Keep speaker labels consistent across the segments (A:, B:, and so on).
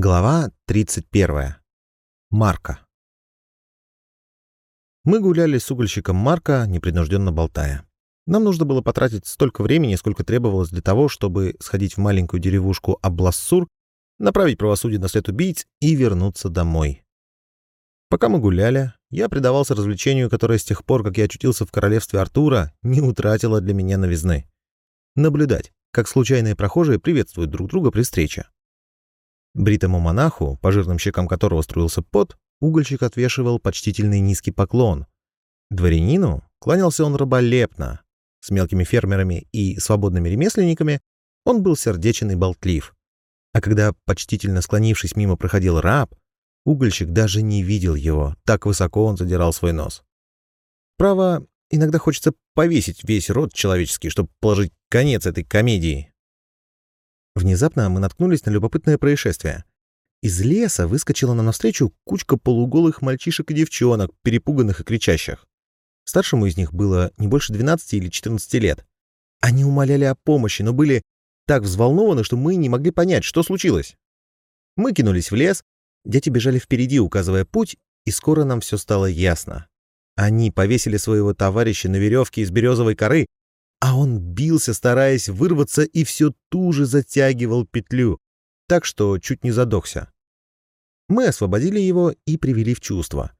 A: Глава 31. Марка. Мы гуляли с угольщиком Марка, непринужденно болтая. Нам нужно было потратить столько времени, сколько требовалось для того, чтобы сходить в маленькую деревушку Аблассур, направить правосудие на след убийц и вернуться домой. Пока мы гуляли, я предавался развлечению, которое с тех пор, как я очутился в королевстве Артура, не утратило для меня новизны. Наблюдать, как случайные прохожие приветствуют друг друга при встрече. Бритому монаху, по жирным щекам которого струился пот, угольщик отвешивал почтительный низкий поклон. Дворянину кланялся он раболепно. С мелкими фермерами и свободными ремесленниками он был сердечен и болтлив. А когда, почтительно склонившись мимо, проходил раб, угольщик даже не видел его, так высоко он задирал свой нос. Право, иногда хочется повесить весь род человеческий, чтобы положить конец этой комедии. Внезапно мы наткнулись на любопытное происшествие. Из леса выскочила нам навстречу кучка полуголых мальчишек и девчонок, перепуганных и кричащих. Старшему из них было не больше 12 или 14 лет. Они умоляли о помощи, но были так взволнованы, что мы не могли понять, что случилось. Мы кинулись в лес, дети бежали впереди, указывая путь, и скоро нам все стало ясно. Они повесили своего товарища на веревке из березовой коры, а он бился, стараясь вырваться, и все туже затягивал петлю, так что чуть не задохся. Мы освободили его и привели в чувство.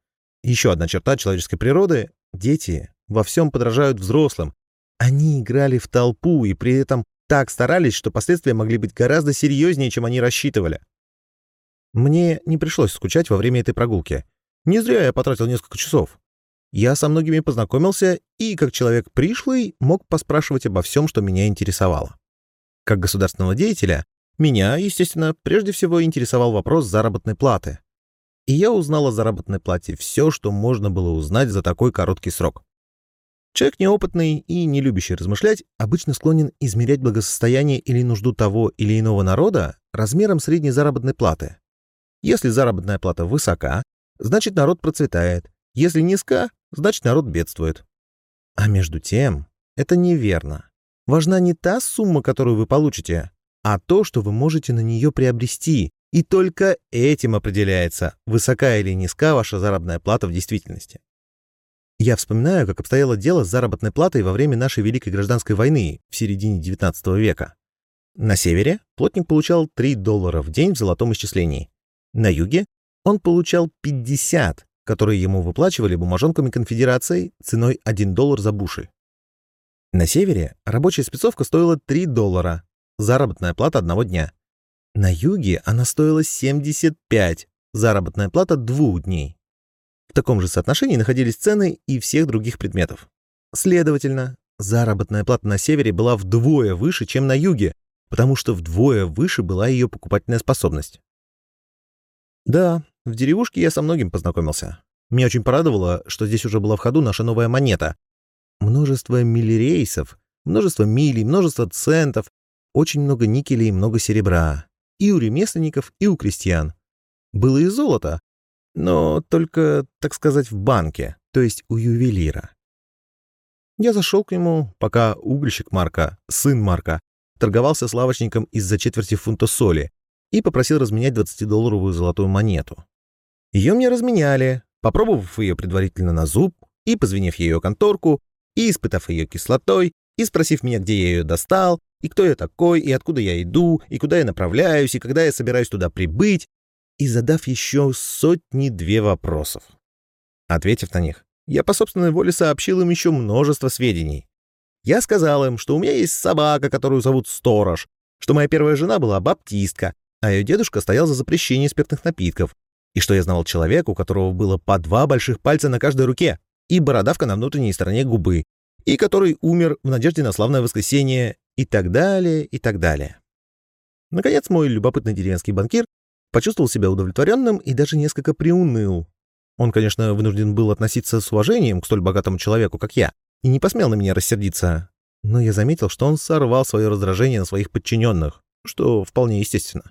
A: Еще одна черта человеческой природы — дети во всем подражают взрослым. Они играли в толпу и при этом так старались, что последствия могли быть гораздо серьезнее, чем они рассчитывали. Мне не пришлось скучать во время этой прогулки. Не зря я потратил несколько часов. Я со многими познакомился и, как человек пришлый, мог поспрашивать обо всем, что меня интересовало. Как государственного деятеля, меня, естественно, прежде всего интересовал вопрос заработной платы. И я узнал о заработной плате все, что можно было узнать за такой короткий срок. Человек неопытный и не любящий размышлять обычно склонен измерять благосостояние или нужду того или иного народа размером средней заработной платы. Если заработная плата высока, значит народ процветает, если низка, значит народ бедствует. А между тем, это неверно. Важна не та сумма, которую вы получите, а то, что вы можете на нее приобрести. И только этим определяется, высока или низка ваша заработная плата в действительности. Я вспоминаю, как обстояло дело с заработной платой во время нашей Великой Гражданской войны в середине XIX века. На севере плотник получал 3 доллара в день в золотом исчислении. На юге он получал 50, которые ему выплачивали бумажонками конфедерации ценой 1 доллар за бушель. На севере рабочая спецовка стоила 3 доллара, заработная плата одного дня. На юге она стоила 75, заработная плата двух дней. В таком же соотношении находились цены и всех других предметов. Следовательно, заработная плата на севере была вдвое выше, чем на юге, потому что вдвое выше была ее покупательная способность. Да, в деревушке я со многим познакомился. Меня очень порадовало, что здесь уже была в ходу наша новая монета. Множество милирейсов, множество милей, множество центов, очень много никеля и много серебра. И у ремесленников, и у крестьян. Было и золото, но только, так сказать, в банке, то есть у ювелира. Я зашел к нему, пока угольщик Марка, сын Марка, торговался с лавочником из-за четверти фунта соли и попросил разменять 20-долларовую золотую монету. Ее мне разменяли, попробовав ее предварительно на зуб, и позвенев ее конторку, и испытав ее кислотой, и спросив меня, где я ее достал, и кто я такой, и откуда я иду, и куда я направляюсь, и когда я собираюсь туда прибыть, и задав еще сотни-две вопросов. Ответив на них, я по собственной воле сообщил им еще множество сведений. Я сказал им, что у меня есть собака, которую зовут Сторож, что моя первая жена была баптистка, а ее дедушка стоял за запрещение спиртных напитков, и что я знал человека, у которого было по два больших пальца на каждой руке и бородавка на внутренней стороне губы, и который умер в надежде на славное воскресенье, и так далее, и так далее. Наконец, мой любопытный деревенский банкир почувствовал себя удовлетворенным и даже несколько приуныл. Он, конечно, вынужден был относиться с уважением к столь богатому человеку, как я, и не посмел на меня рассердиться. Но я заметил, что он сорвал свое раздражение на своих подчиненных, что вполне естественно.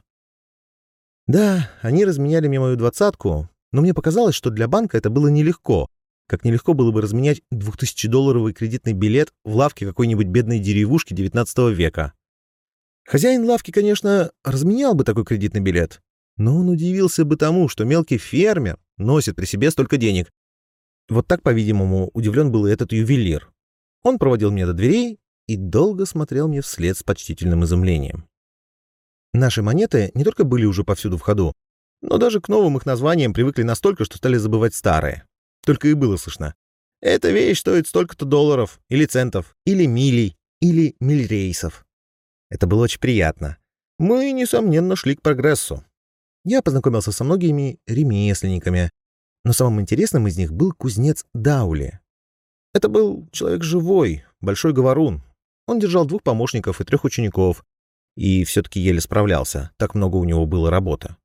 A: Да, они разменяли мне мою двадцатку, но мне показалось, что для банка это было нелегко, как нелегко было бы разменять 2000-долларовый кредитный билет в лавке какой-нибудь бедной деревушки XIX века. Хозяин лавки, конечно, разменял бы такой кредитный билет, Но он удивился бы тому, что мелкий фермер носит при себе столько денег. Вот так, по-видимому, удивлен был и этот ювелир. Он проводил меня до дверей и долго смотрел мне вслед с почтительным изумлением. Наши монеты не только были уже повсюду в ходу, но даже к новым их названиям привыкли настолько, что стали забывать старые. Только и было слышно. Эта вещь стоит столько-то долларов, или центов, или милей, или мильрейсов. Это было очень приятно. Мы, несомненно, шли к прогрессу. Я познакомился со многими ремесленниками, но самым интересным из них был кузнец Даули. Это был человек живой, большой говорун. Он держал двух помощников и трех учеников, и все-таки еле справлялся, так много у него было работы.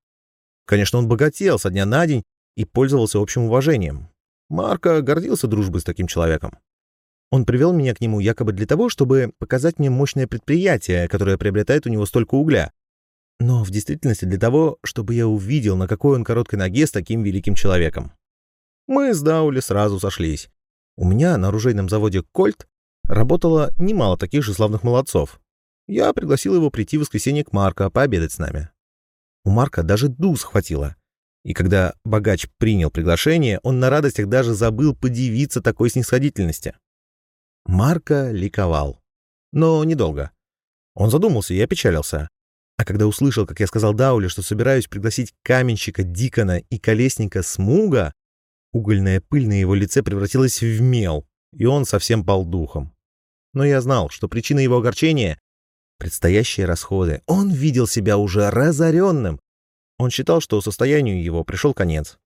A: Конечно, он богател со дня на день и пользовался общим уважением. Марко гордился дружбой с таким человеком. Он привел меня к нему якобы для того, чтобы показать мне мощное предприятие, которое приобретает у него столько угля. Но в действительности для того, чтобы я увидел, на какой он короткой ноге с таким великим человеком. Мы с Даули сразу сошлись. У меня на оружейном заводе «Кольт» работало немало таких же славных молодцов. Я пригласил его прийти в воскресенье к Марко пообедать с нами. У Марка даже дух хватило. И когда богач принял приглашение, он на радостях даже забыл подивиться такой снисходительности. Марка ликовал. Но недолго. Он задумался и опечалился. А когда услышал, как я сказал Дауле, что собираюсь пригласить каменщика Дикона и колесника Смуга, угольная пыль на его лице превратилась в мел, и он совсем пал духом. Но я знал, что причина его огорчения — предстоящие расходы. Он видел себя уже разоренным, он считал, что состоянию его пришел конец.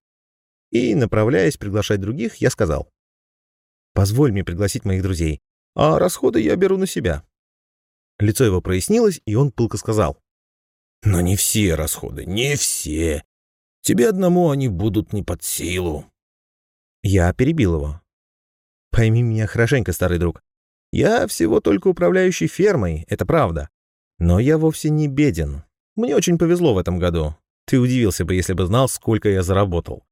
A: И, направляясь приглашать других, я сказал. «Позволь мне пригласить моих друзей, а расходы я беру на себя». Лицо его прояснилось, и он пылко сказал.
B: «Но не все расходы, не все. Тебе одному они будут не под силу».
A: Я перебил его. «Пойми меня хорошенько, старый друг. Я всего только управляющий фермой, это правда. Но я вовсе не беден. Мне очень повезло в этом году. Ты удивился бы, если бы знал, сколько я заработал.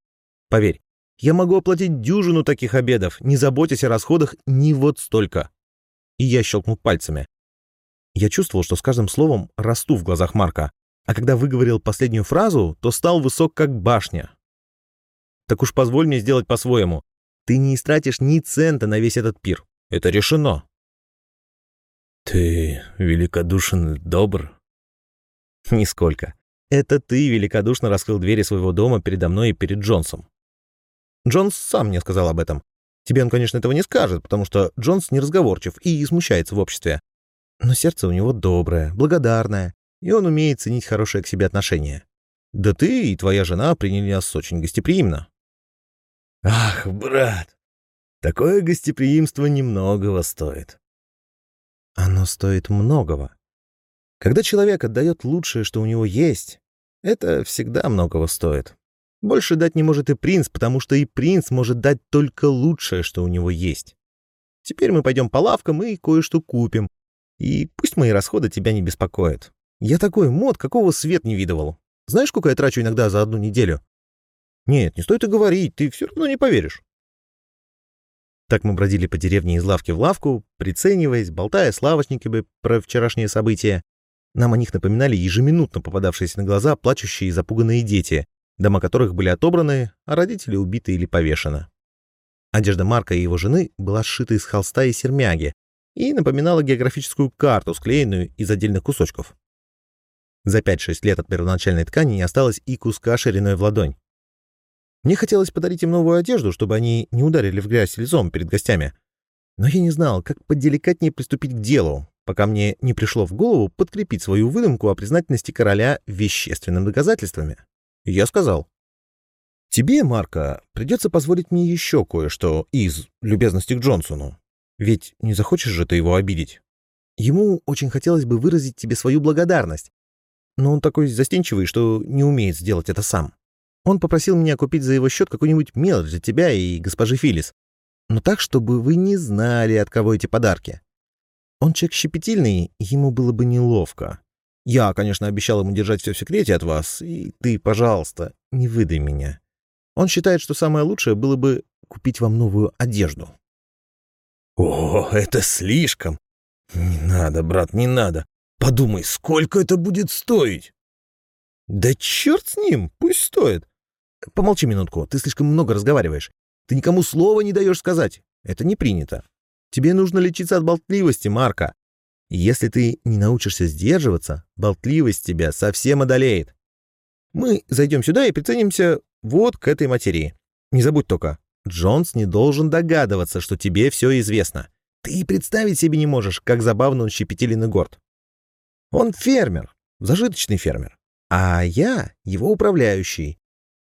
A: Поверь, я могу оплатить дюжину таких обедов, не заботясь о расходах ни вот столько. И я щелкнул пальцами. Я чувствовал, что с каждым словом расту в глазах Марка, а когда выговорил последнюю фразу, то стал высок, как башня. Так уж позволь мне сделать по-своему. Ты не истратишь ни цента на весь этот пир. Это решено.
B: Ты великодушен и добр?
A: Нисколько. Это ты великодушно раскрыл двери своего дома передо мной и перед Джонсом. Джонс сам мне сказал об этом. Тебе он, конечно, этого не скажет, потому что Джонс неразговорчив и смущается в обществе. Но сердце у него доброе, благодарное, и он умеет ценить хорошее к себе отношение. Да ты и твоя жена приняли нас очень гостеприимно.
B: Ах, брат, такое гостеприимство немногого стоит.
A: Оно стоит многого. Когда человек отдает лучшее, что у него есть, это всегда многого стоит. Больше дать не может и принц, потому что и принц может дать только лучшее, что у него есть. Теперь мы пойдем по лавкам и кое-что купим. И пусть мои расходы тебя не беспокоят. Я такой мод, какого свет не видывал. Знаешь, сколько я трачу иногда за одну неделю? Нет, не стоит и говорить, ты все равно не поверишь. Так мы бродили по деревне из лавки в лавку, прицениваясь, болтая с лавочниками про вчерашние события. Нам о них напоминали ежеминутно попадавшиеся на глаза плачущие и запуганные дети, дома которых были отобраны, а родители убиты или повешены. Одежда Марка и его жены была сшита из холста и сермяги и напоминала географическую карту, склеенную из отдельных кусочков. За 5-6 лет от первоначальной ткани не осталось и куска шириной в ладонь. Мне хотелось подарить им новую одежду, чтобы они не ударили в грязь лицом перед гостями. Но я не знал, как поделикатнее приступить к делу, пока мне не пришло в голову подкрепить свою выдумку о признательности короля вещественными доказательствами. я сказал, «Тебе, Марко, придется позволить мне еще кое-что из любезности к Джонсону. Ведь не захочешь же ты его обидеть. Ему очень хотелось бы выразить тебе свою благодарность, но он такой застенчивый, что не умеет сделать это сам. Он попросил меня купить за его счет какую-нибудь мелочь для тебя и госпожи Филлис, но так, чтобы вы не знали, от кого эти подарки. Он человек щепетильный, ему было бы неловко. Я, конечно, обещал ему держать все в секрете от вас, и ты, пожалуйста, не выдай меня. Он считает, что самое лучшее было бы купить вам новую одежду.
B: О, это слишком. Не надо, брат, не надо. Подумай, сколько это будет стоить?
A: Да черт с ним, пусть стоит. Помолчи минутку, ты слишком много разговариваешь. Ты никому слова не даешь сказать. Это не принято. Тебе нужно лечиться от болтливости, Марка. И если ты не научишься сдерживаться, болтливость тебя совсем одолеет. Мы зайдем сюда и приценимся вот к этой материи. Не забудь только, Джонс не должен догадываться, что тебе все известно. Ты представить себе не можешь, как забавно он щепетилен и горд. Он фермер, зажиточный фермер. А я его управляющий.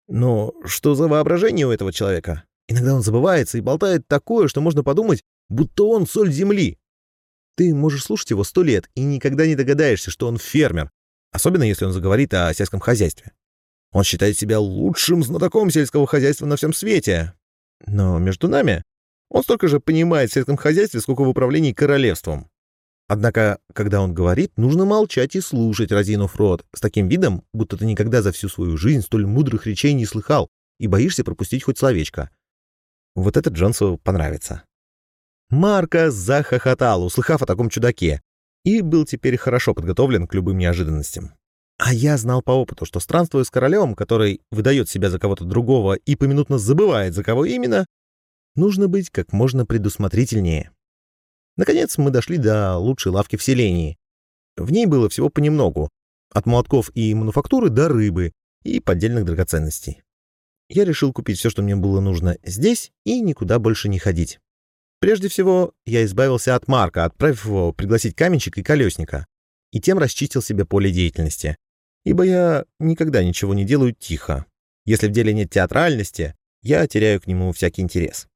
A: Но что за воображение у этого человека? Иногда он забывается и болтает такое, что можно подумать, будто он соль земли. Ты можешь слушать его сто лет и никогда не догадаешься, что он фермер, особенно если он заговорит о сельском хозяйстве. Он считает себя лучшим знатоком сельского хозяйства на всем свете. Но между нами он столько же понимает в сельском хозяйстве, сколько в управлении королевством. Однако, когда он говорит, нужно молчать и слушать, разинув рот, с таким видом, будто ты никогда за всю свою жизнь столь мудрых речей не слыхал и боишься пропустить хоть словечко. Вот это Джонсу понравится. Марко захохотал, услыхав о таком чудаке, и был теперь хорошо подготовлен к любым неожиданностям. А я знал по опыту, что странствуя с королем, который выдает себя за кого-то другого и поминутно забывает, за кого именно, нужно быть как можно предусмотрительнее. Наконец мы дошли до лучшей лавки в селении. В ней было всего понемногу, от молотков и мануфактуры до рыбы и поддельных драгоценностей. Я решил купить все, что мне было нужно здесь, и никуда больше не ходить. Прежде всего, я избавился от Марка, отправив его пригласить каменщика и колесника, и тем расчистил себе поле деятельности. Ибо я никогда ничего не делаю тихо. Если в деле нет театральности, я теряю к нему всякий интерес.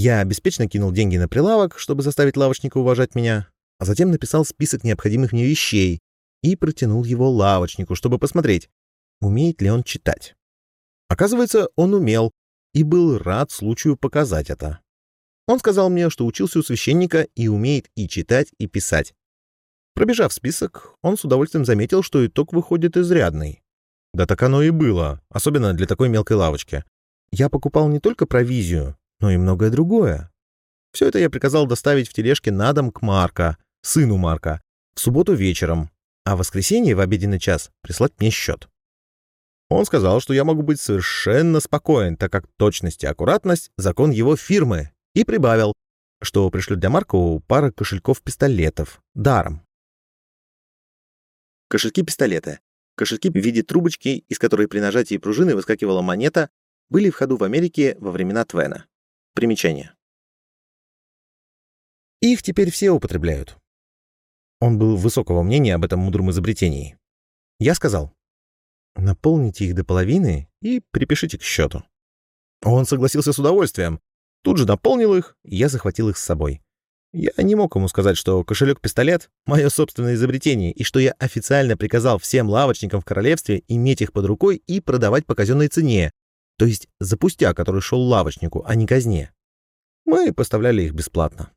A: Я беспечно кинул деньги на прилавок, чтобы заставить лавочника уважать меня, а затем написал список необходимых мне вещей и протянул его лавочнику, чтобы посмотреть, умеет ли он читать. Оказывается, он умел и был рад случаю показать это. Он сказал мне, что учился у священника и умеет и читать, и писать. Пробежав список, он с удовольствием заметил, что итог выходит изрядный. Да так оно и было, особенно для такой мелкой лавочки. Я покупал не только провизию, но и многое другое. Все это я приказал доставить в тележке на дом к Марка, сыну Марка, в субботу вечером, а в воскресенье в обеденный час прислать мне счет. Он сказал, что я могу быть совершенно спокоен, так как точность и аккуратность — закон его фирмы, и прибавил, что пришлют для Марка пара кошельков-пистолетов, даром. Кошельки-пистолеты. Кошельки в виде трубочки, из которой при нажатии пружины выскакивала монета, были в ходу в Америке во времена Твена. Примечание. Их теперь все употребляют. Он был высокого мнения об этом мудром изобретении. Я сказал, наполните их до половины и припишите к счету. Он согласился с удовольствием. Тут же наполнил их, и я захватил их с собой. Я не мог ему сказать, что кошелек-пистолет — мое собственное изобретение, и что я официально приказал всем лавочникам в королевстве иметь их под рукой и продавать по казенной цене, то есть за пустяк, который шел лавочнику, а не казне. Мы поставляли их бесплатно.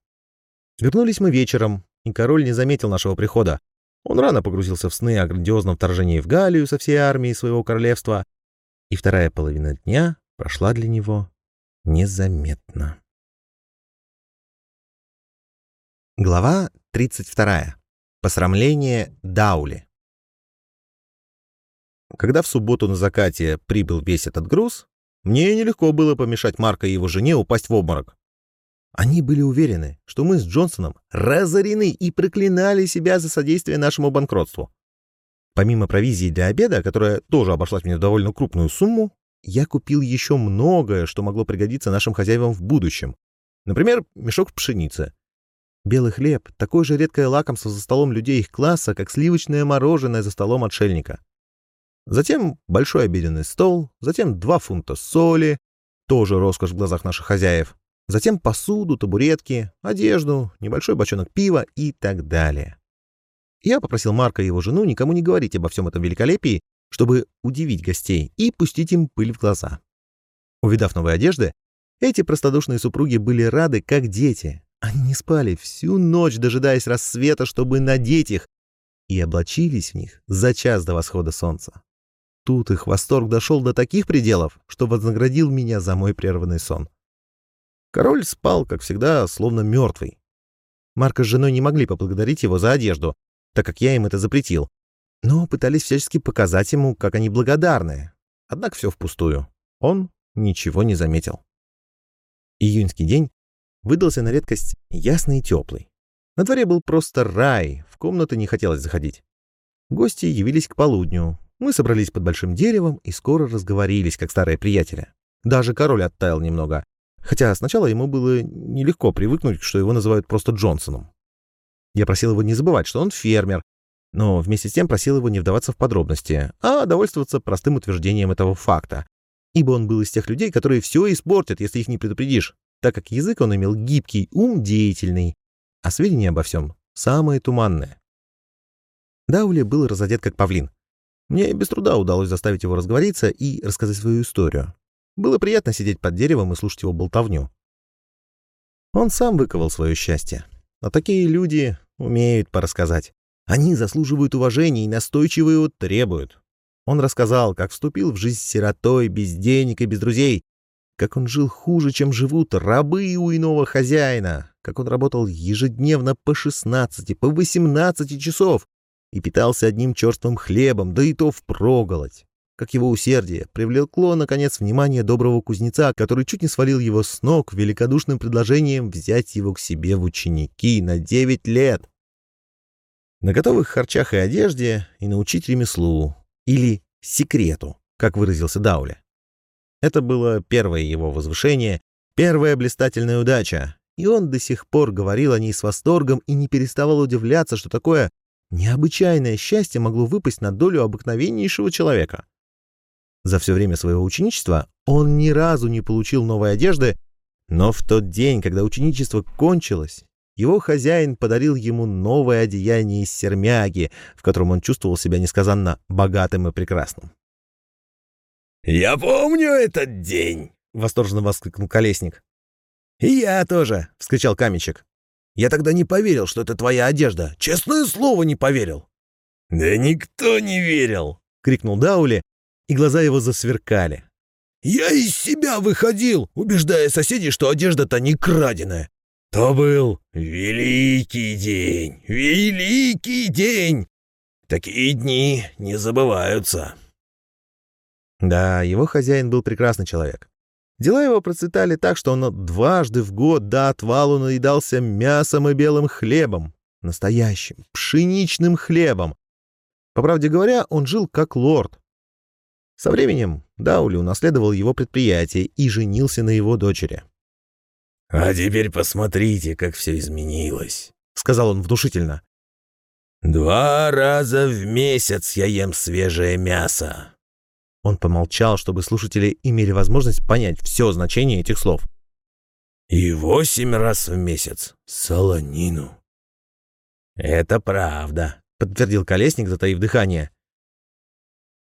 A: Вернулись мы вечером, и король не заметил нашего прихода. Он рано погрузился в сны о грандиозном вторжении в Галлию со всей армией своего королевства, и вторая половина дня прошла для него незаметно. Глава 32. Посрамление Даули. Когда в субботу на закате прибыл весь этот груз, мне нелегко было помешать Марка и его жене упасть в обморок. Они были уверены, что мы с Джонсоном разорены и проклинали себя за содействие нашему банкротству. Помимо провизии для обеда, которая тоже обошлась мне в довольно крупную сумму, я купил еще многое, что могло пригодиться нашим хозяевам в будущем. Например, мешок пшеницы. Белый хлеб — такое же редкое лакомство за столом людей их класса, как сливочное мороженое за столом отшельника. Затем большой обеденный стол, затем два фунта соли, тоже роскошь в глазах наших хозяев, затем посуду, табуретки, одежду, небольшой бочонок пива и так далее. Я попросил Марка и его жену никому не говорить обо всем этом великолепии, чтобы удивить гостей и пустить им пыль в глаза. Увидав новые одежды, эти простодушные супруги были рады, как дети. Они не спали всю ночь, дожидаясь рассвета, чтобы надеть их, и облачились в них за час до восхода солнца. Тут их восторг дошел до таких пределов, что вознаградил меня за мой прерванный сон. Король спал, как всегда, словно мертвый. Марка с женой не могли поблагодарить его за одежду, так как я им это запретил. но пытались всячески показать ему, как они благодарны. Однако все впустую. Он ничего не заметил. Июньский день выдался на редкость ясный и теплый. На дворе был просто рай, в комнаты не хотелось заходить. Гости явились к полудню. Мы собрались под большим деревом и скоро разговорились, как старые приятели. Даже король оттаял немного, хотя сначала ему было нелегко привыкнуть, что его называют просто Джонсоном. Я просил его не забывать, что он фермер, но вместе с тем просил его не вдаваться в подробности, а довольствоваться простым утверждением этого факта, ибо он был из тех людей, которые все испортят, если их не предупредишь, так как язык он имел гибкий, ум деятельный, а сведения обо всем самые туманные. Даули был разодет как павлин. Мне без труда удалось заставить его разговориться и рассказать свою историю. Было приятно сидеть под деревом и слушать его болтовню. Он сам выковал свое счастье. А такие люди умеют порассказать. Они заслуживают уважения и настойчиво его требуют. Он рассказал, как вступил в жизнь сиротой, без денег и без друзей, как он жил хуже, чем живут рабы у иного хозяина, как он работал ежедневно по 16, по 18 часов и питался одним черствым хлебом, да и то впроголодь. Как его усердие привлекло, наконец, внимание доброго кузнеца, который чуть не свалил его с ног великодушным предложением взять его к себе в ученики на 9 лет. На готовых харчах и одежде и научить ремеслу, или секрету, как выразился Даули. Это было первое его возвышение, первая блистательная удача, и он до сих пор говорил о ней с восторгом и не переставал удивляться, что такое необычайное счастье могло выпасть на долю обыкновеннейшего человека. За все время своего ученичества он ни разу не получил новой одежды, но в тот день, когда ученичество кончилось, его хозяин подарил ему новое одеяние из сермяги, в котором он чувствовал себя несказанно богатым и прекрасным.
B: «Я помню этот день!»
A: — восторженно воскликнул Колесник. «И я тоже!» — вскричал Каменщик. «Я тогда не поверил, что это твоя одежда. Честное слово, не поверил!»
B: «Да никто не верил!»
A: — крикнул Даули, и глаза его засверкали.
B: «Я из себя выходил, убеждая соседей, что одежда-то не краденая. То был великий день, великий день! Такие дни не забываются!»
A: Да, его хозяин был прекрасный человек. Дела его процветали так, что он дважды в год до отвалу наедался мясом и белым хлебом, настоящим, пшеничным хлебом. По правде говоря, он жил как лорд. Со временем Даули унаследовал его предприятие и женился на его дочери.
B: «А теперь посмотрите, как все изменилось», —
A: сказал он внушительно.
B: «Два раза в месяц я ем свежее мясо.
A: Он помолчал, чтобы слушатели имели возможность понять все значение этих слов.
B: «И восемь раз в месяц солонину».
A: «Это правда», — подтвердил Колесник, затаив дыхание.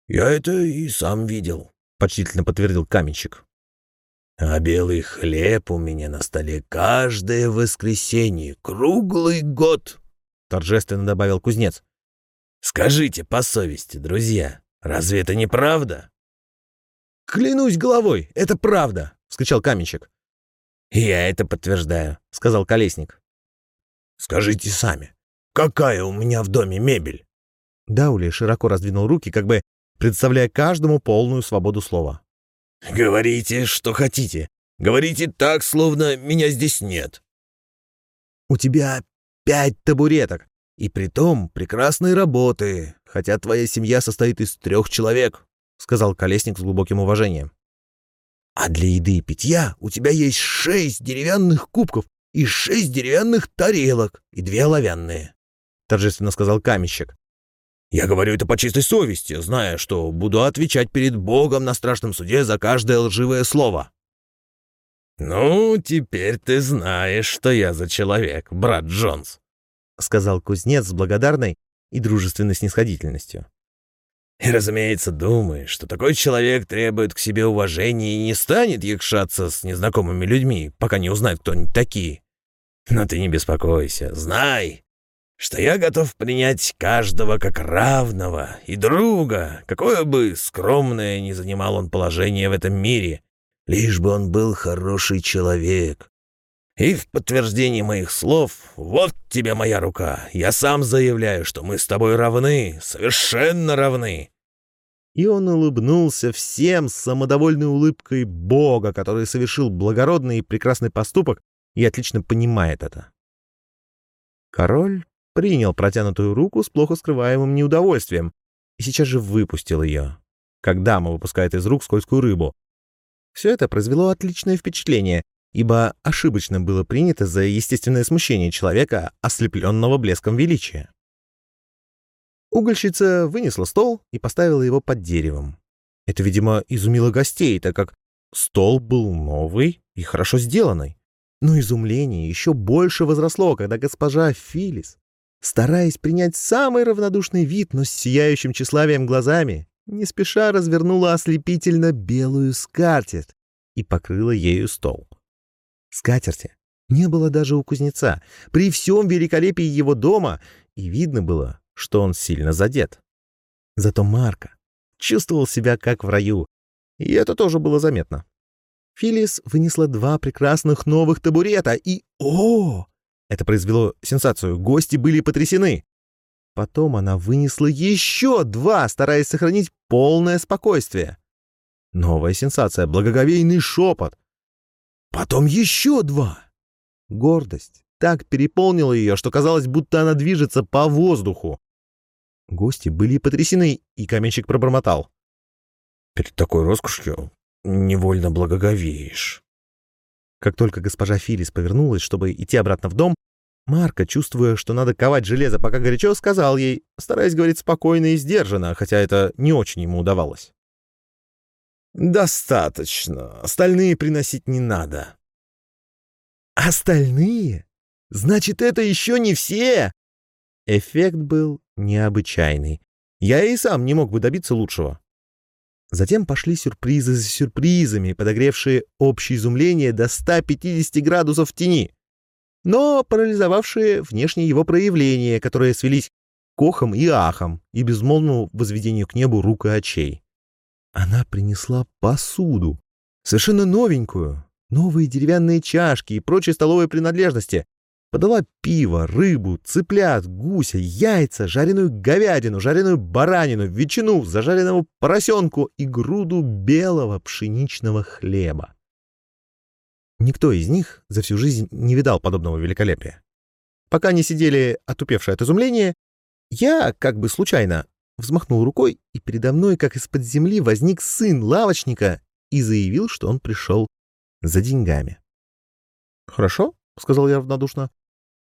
B: «Я это и сам видел», —
A: почтительно подтвердил каменщик.
B: «А белый хлеб у меня на столе каждое воскресенье, круглый год», — торжественно добавил кузнец. «Скажите по совести, друзья, Разве это не правда?»
A: «Клянусь головой, это правда!» — вскричал каменщик.
B: «Я это подтверждаю», — сказал колесник. «Скажите сами, какая у меня в доме мебель?»
A: Даули широко раздвинул руки, как бы представляя каждому полную свободу слова.
B: «Говорите, что хотите. Говорите так, словно меня здесь нет».
A: «У тебя пять табуреток, и притом прекрасной работы, хотя твоя семья состоит из трех человек», — сказал Колесник с глубоким уважением. «А для еды и питья у тебя есть шесть деревянных кубков и шесть деревянных тарелок и две оловянные», — торжественно сказал каменщик.
B: «Я говорю это по чистой совести, зная, что буду отвечать перед Богом на страшном суде за каждое лживое слово». «Ну, теперь ты знаешь, что я за человек, брат Джонс», —
A: сказал кузнец с благодарной и дружественной снисходительностью.
B: «И, разумеется, думаешь, что такой человек требует к себе уважения и не станет якшаться с незнакомыми людьми, пока не узнает, кто они такие. Но ты не беспокойся, знай, что я готов принять каждого как равного и друга, какое бы скромное ни занимал он положение в этом мире, лишь бы он был хороший человек, И в подтверждении моих слов, вот тебе моя рука. Я сам заявляю, что мы с тобой равны, совершенно равны.
A: И он улыбнулся всем с самодовольной улыбкой Бога, который совершил благородный и прекрасный поступок и отлично понимает это. Король принял протянутую руку с плохо скрываемым неудовольствием и сейчас же выпустил ее, как дама выпускает из рук скользкую рыбу. Все это произвело отличное впечатление, ибо ошибочно было принято за естественное смущение человека, ослепленного блеском величия. Угольщица вынесла стол и поставила его под деревом. Это, видимо, изумило гостей, так как стол был новый и хорошо сделанный. Но изумление еще больше возросло, когда госпожа Филис, стараясь принять самый равнодушный вид, но с сияющим тщеславием глазами, не спеша развернула ослепительно белую скатерть и покрыла ею стол. Скатерти не было даже у кузнеца, при всем великолепии его дома, и видно было, что он сильно задет. Зато Марка чувствовал себя как в раю, и это тоже было заметно. Филис вынесла два прекрасных новых табурета, и... О! Это произвело сенсацию, гости были потрясены. Потом она вынесла еще два, стараясь сохранить полное спокойствие. Новая сенсация, благоговейный шепот. Потом еще два. Гордость так переполнила ее, что казалось, будто она движется по воздуху. Гости были потрясены, и каменщик пробормотал.
B: «Перед такой роскошью невольно благоговеешь».
A: Как только госпожа Филис повернулась, чтобы идти обратно в дом, Марка, чувствуя, что надо ковать железо пока горячо, сказал ей, стараясь говорить спокойно и сдержанно, хотя это не очень ему удавалось.
B: «Достаточно. Остальные приносить не надо».
A: «Остальные? Значит, это еще не все?» Эффект был необычайный. Я и сам не мог бы добиться лучшего. Затем пошли сюрпризы за сюрпризами, подогревшие общее изумление до 150 градусов в тени, но парализовавшие внешние его проявления, которые свелись к охам и ахам и безмолвному возведению к небу рук и очей. Она принесла посуду, совершенно новенькую, новые деревянные чашки и прочие столовые принадлежности, Подала пиво, рыбу, цыплят, гуся, яйца, жареную говядину, жареную баранину, ветчину, зажаренного поросенку и груду белого пшеничного хлеба. Никто из них за всю жизнь не видал подобного великолепия. Пока они сидели, отупевшие от изумления, я, как бы случайно, взмахнул рукой, и передо мной, как из-под земли, возник сын лавочника и заявил, что он пришел за деньгами. «Хорошо», — сказал я равнодушно.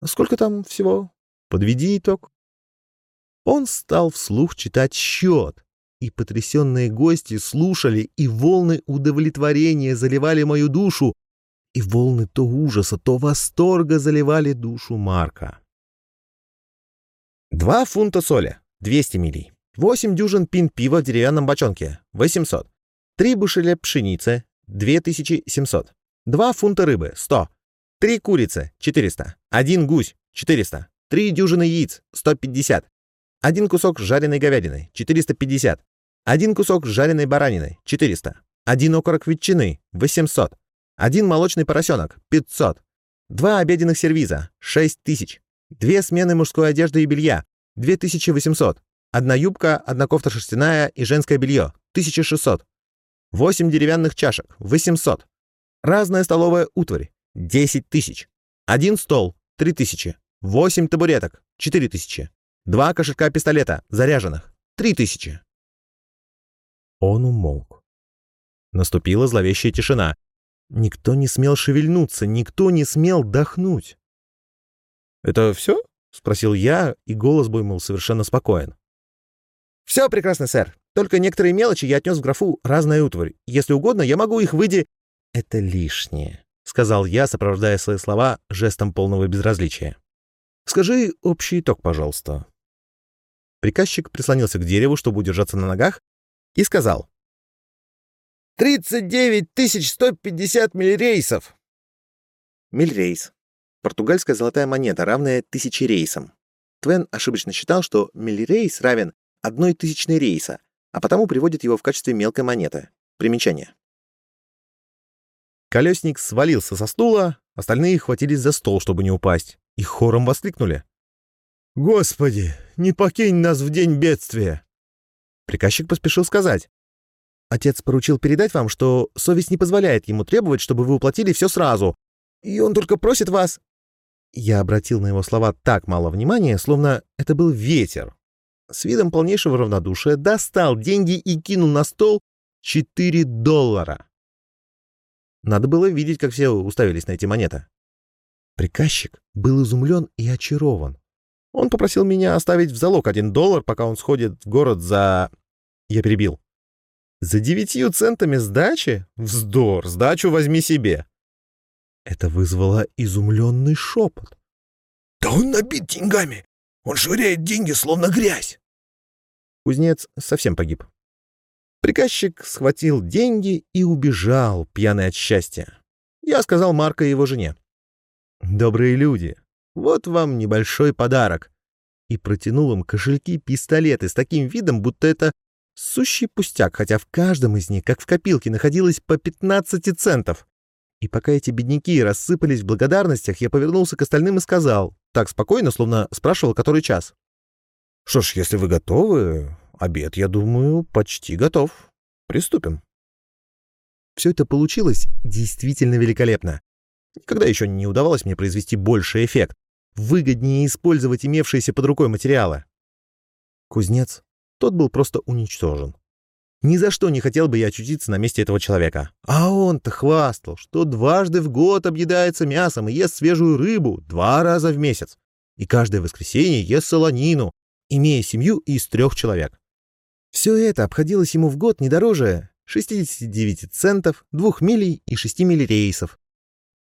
A: Сколько там всего? Подведи итог. Он стал вслух читать счет, и потрясенные гости слушали, и волны удовлетворения заливали мою душу, и волны то ужаса, то восторга заливали душу Марка. Два фунта соли, 200 милей. Восемь дюжин пин пива в деревянном бочонке, 800. Три бушеля пшеницы, 2700. Два фунта рыбы, 100. Три курицы — 400. Один гусь — 400. Три дюжины яиц — 150. Один кусок жареной говядины — 450. Один кусок жареной баранины — 400. Один окорок ветчины — 800. Один молочный поросенок — 500. Два обеденных сервиза — 6000. Две смены мужской одежды и белья — 2800. Одна юбка, одна кофта шерстяная и женское белье — 1600. Восемь деревянных чашек — 800. Разная столовая утварь 10 тысяч. Один стол — 3 тысячи. Восемь табуреток — 4 тысячи. Два кошелька пистолета, заряженных — 3 тысячи. Он умолк. Наступила зловещая тишина. Никто не смел шевельнуться, никто не смел дохнуть. «Это все?» — спросил я, и голос мой был совершенно спокоен. «Все прекрасно, сэр. Только некоторые мелочи я отнес в графу «разная утварь». Если угодно, я могу их выйти. «Это лишнее», — сказал я, сопровождая свои слова жестом полного безразличия. «Скажи общий итог, пожалуйста». Приказчик прислонился к дереву, чтобы удержаться на ногах, и сказал.
B: «Тридцать девять тысяч сто пятьдесят миллирейсов!»
A: Мильрейс. Португальская золотая монета, равная тысяче рейсам. Твен ошибочно считал, что миллирейс равен одной тысячной рейса, а потому приводит его в качестве мелкой монеты. Примечание. Колесник свалился со стула, остальные хватились за стол, чтобы не упасть, и хором воскликнули. «Господи, не покинь нас в день бедствия!» Приказчик поспешил сказать. «Отец поручил передать вам, что совесть не позволяет ему требовать, чтобы вы уплатили все сразу, и он только просит вас...» Я обратил на его слова так мало внимания, словно это был ветер. С видом полнейшего равнодушия достал деньги и кинул на стол 4 доллара. Надо было видеть, как все уставились на эти монеты. Приказчик был изумлен и очарован. Он попросил меня оставить в залог один доллар, пока он сходит в город за... Я перебил. За девятью центами сдачи? Вздор, сдачу возьми себе. Это вызвало изумленный шепот.
B: «Да он набит деньгами! Он швыряет деньги, словно грязь!»
A: Кузнец совсем погиб. Приказчик схватил деньги и убежал, пьяный от счастья. Я сказал Марко и его жене. «Добрые люди, вот вам небольшой подарок». И протянул им кошельки-пистолеты с таким видом, будто это сущий пустяк, хотя в каждом из них, как в копилке, находилось по 15 центов. И пока эти бедняки рассыпались в благодарностях, я повернулся к остальным и сказал, так спокойно, словно спрашивал, который час. «Что ж, если вы готовы, обед, я думаю, почти готов. Приступим». Все это получилось действительно великолепно. Никогда еще не удавалось мне произвести больший эффект. Выгоднее использовать имевшиеся под рукой материалы. Кузнец, тот был просто уничтожен. Ни за что не хотел бы я очутиться на месте этого человека. А он-то хвастал, что дважды в год объедается мясом и ест свежую рыбу два раза в месяц. И каждое воскресенье ест солонину, имея семью из трех человек. Все это обходилось ему в год не дороже 69 центов, 2 милей и 6 миль рейсов.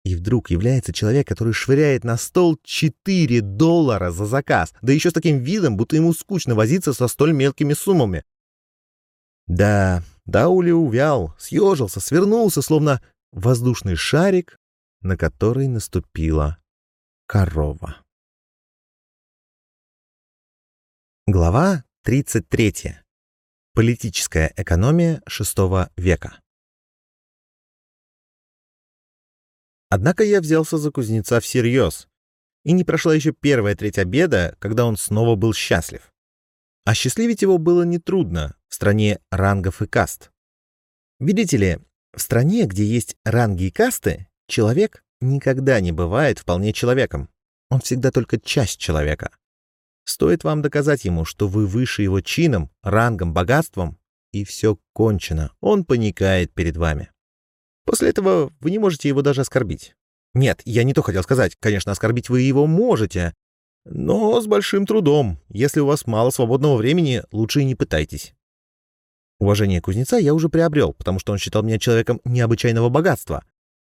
A: И вдруг является человек, который швыряет на стол 4 доллара за заказ, да еще с таким видом, будто ему скучно возиться со столь мелкими суммами. Да, Даули увял, съежился, свернулся, словно воздушный шарик, на который наступила корова. Глава 33. Политическая экономия VI века. Однако я взялся за кузнеца всерьез, и не прошла еще первая треть обеда, когда он снова был счастлив. Осчастливить его было нетрудно в стране рангов и каст. Видите ли, в стране, где есть ранги и касты, человек никогда не бывает вполне человеком. Он всегда только часть человека. Стоит вам доказать ему, что вы выше его чином, рангом, богатством, и все кончено. Он паникает перед вами. После этого вы не можете его даже оскорбить. Нет, я не то хотел сказать. Конечно, оскорбить вы его можете, но с большим трудом. Если у вас мало свободного времени, лучше и не пытайтесь. Уважение кузнеца я уже приобрел, потому что он считал меня человеком необычайного богатства.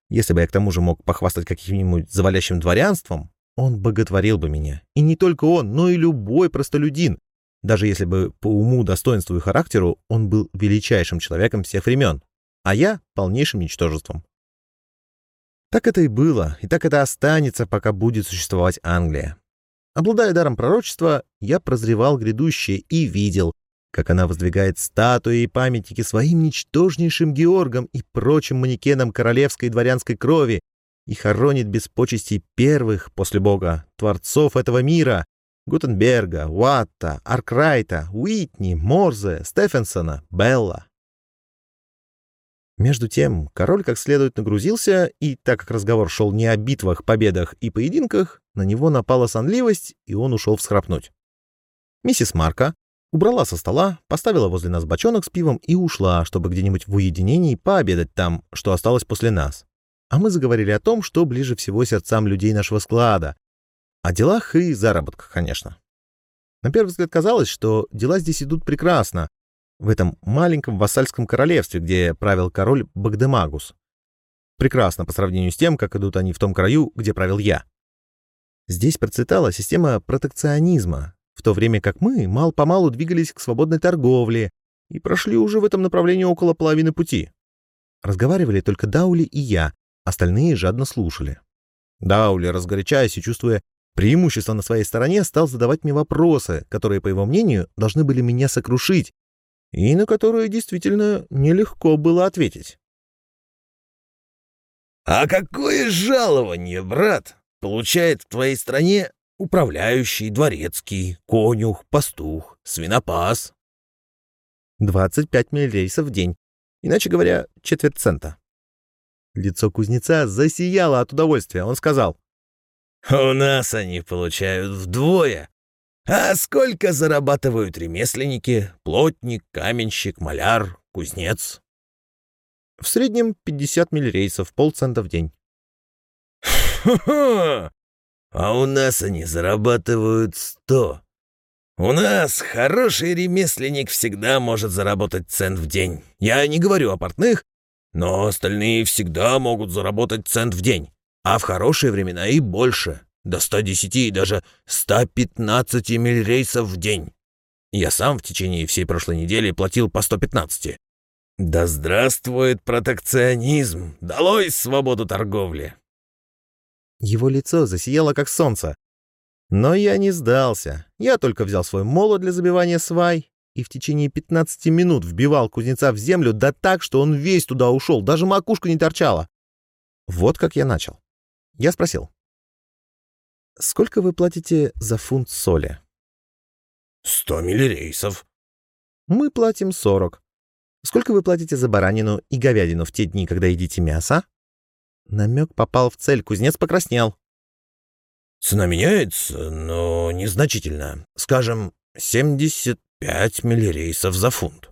A: Если бы я к тому же мог похвастать каким-нибудь завалящим дворянством, он боготворил бы меня. И не только он, но и любой простолюдин. Даже если бы по уму, достоинству и характеру он был величайшим человеком всех времен, а я — полнейшим ничтожеством. Так это и было, и так это останется, пока будет существовать Англия. Обладая даром пророчества, я прозревал грядущее и видел, как она воздвигает статуи и памятники своим ничтожнейшим Георгам и прочим манекенам королевской и дворянской крови и хоронит без почестей первых после Бога творцов этого мира Гутенберга, Уатта, Аркрайта, Уитни, Морзе, Стефенсона, Белла. Между тем, король как следует нагрузился, и так как разговор шел не о битвах, победах и поединках, на него напала сонливость, и он ушел всхрапнуть. Миссис Марка убрала со стола, поставила возле нас бочонок с пивом и ушла, чтобы где-нибудь в уединении пообедать там, что осталось после нас. А мы заговорили о том, что ближе всего сердцам людей нашего склада. О делах и заработках, конечно. На первый взгляд казалось, что дела здесь идут прекрасно, в этом маленьком вассальском королевстве, где правил король Багдемагус. Прекрасно по сравнению с тем, как идут они в том краю, где правил я. Здесь процветала система протекционизма, в то время как мы мал-помалу двигались к свободной торговле и прошли уже в этом направлении около половины пути. Разговаривали только Даули и я, остальные жадно слушали. Даули, разгорячаясь и чувствуя преимущество на своей стороне, стал задавать мне вопросы, которые, по его мнению, должны были меня сокрушить, и на которые действительно нелегко было ответить.
B: А какое жалование, брат, получает в твоей стране управляющий, дворецкий, конюх, пастух, свинопас?
A: 25 миллирейсов в день. Иначе говоря, четверть цента. Лицо кузнеца засияло от удовольствия. Он сказал.
B: «У нас они получают вдвое. А сколько зарабатывают ремесленники, плотник, каменщик, маляр, кузнец?»
A: В среднем 50 миллирейсов, полцента в день.
B: «Ха-ха! А у нас они зарабатывают сто. У нас хороший ремесленник всегда может заработать цент в день. Я не говорю о портных, но остальные всегда могут заработать цент в день. А в хорошие времена и больше. До 110 и даже 115 мильрейсов в день. Я сам в течение всей прошлой недели платил по 115. Да здравствует протекционизм! Долой свободу торговли!
A: Его лицо засияло, как солнце. Но я не сдался. Я только взял свой молот для забивания свай и в течение 15 минут вбивал кузнеца в землю да так, что он весь туда ушел, даже макушка не торчала. Вот как я начал. Я спросил. «Сколько вы платите за фунт соли?»
B: «Сто миллирейсов».
A: «Мы платим сорок. Сколько вы платите за баранину и говядину в те дни, когда едите мясо?» Намек попал в цель, кузнец покраснел.
B: «Цена меняется, но незначительно. Скажем, семьдесят пять миллирейсов за фунт».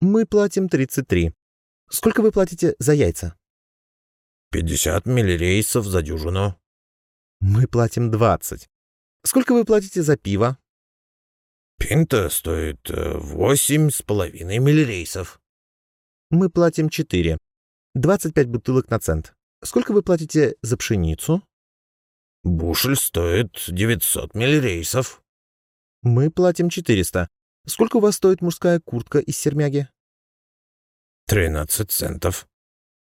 A: «Мы платим тридцать три. Сколько вы платите за яйца?»
B: «Пятьдесят миллирейсов за дюжину».
A: Мы платим 20. Сколько вы платите за пиво?
B: Пинта стоит э, восемь с половиной миллирейсов.
A: Мы платим 4. 25 бутылок на цент. Сколько вы платите за пшеницу?
B: Бушель стоит 900 миллирейсов.
A: Мы платим 400. Сколько у вас стоит мужская куртка из сермяги?
B: 13 центов.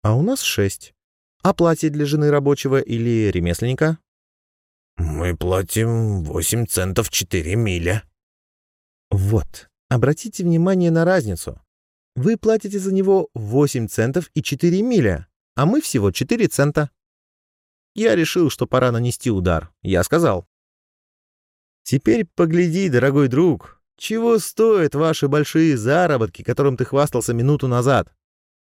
A: А у нас 6. А платье для жены рабочего или ремесленника?
B: «Мы платим восемь центов четыре миля».
A: Вот, обратите внимание на разницу. Вы платите за него 8 центов и 4 миля, а мы всего 4 цента. Я решил, что пора нанести удар. Я сказал. Теперь погляди, дорогой друг, чего стоят ваши большие заработки, которым ты хвастался минуту назад?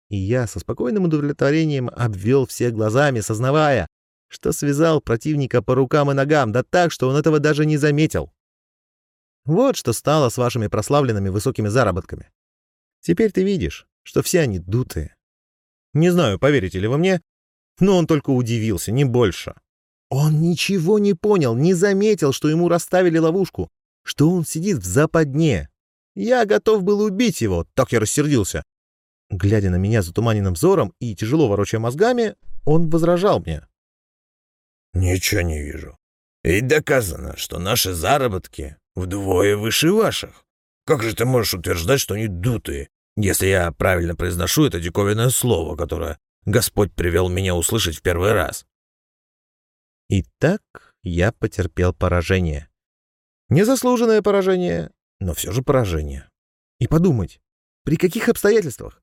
A: И я со спокойным удовлетворением обвел все глазами, сознавая, что связал противника по рукам и ногам, да так, что он этого даже не заметил. Вот что стало с вашими прославленными высокими заработками. Теперь ты видишь, что все они дутые. Не знаю, поверите ли вы мне, но он только удивился, не больше. Он ничего не понял, не заметил, что ему расставили ловушку, что он сидит в западне. Я готов был убить его, так я рассердился. Глядя на меня затуманенным взором и тяжело ворочая мозгами, он возражал мне.
B: «Ничего не вижу. И доказано, что наши заработки вдвое выше ваших. Как же ты можешь утверждать, что они дутые, если я правильно произношу это диковинное слово, которое Господь привел меня услышать в первый раз?»
A: Итак, я потерпел поражение. Незаслуженное поражение, но все же поражение. И подумать, при каких обстоятельствах?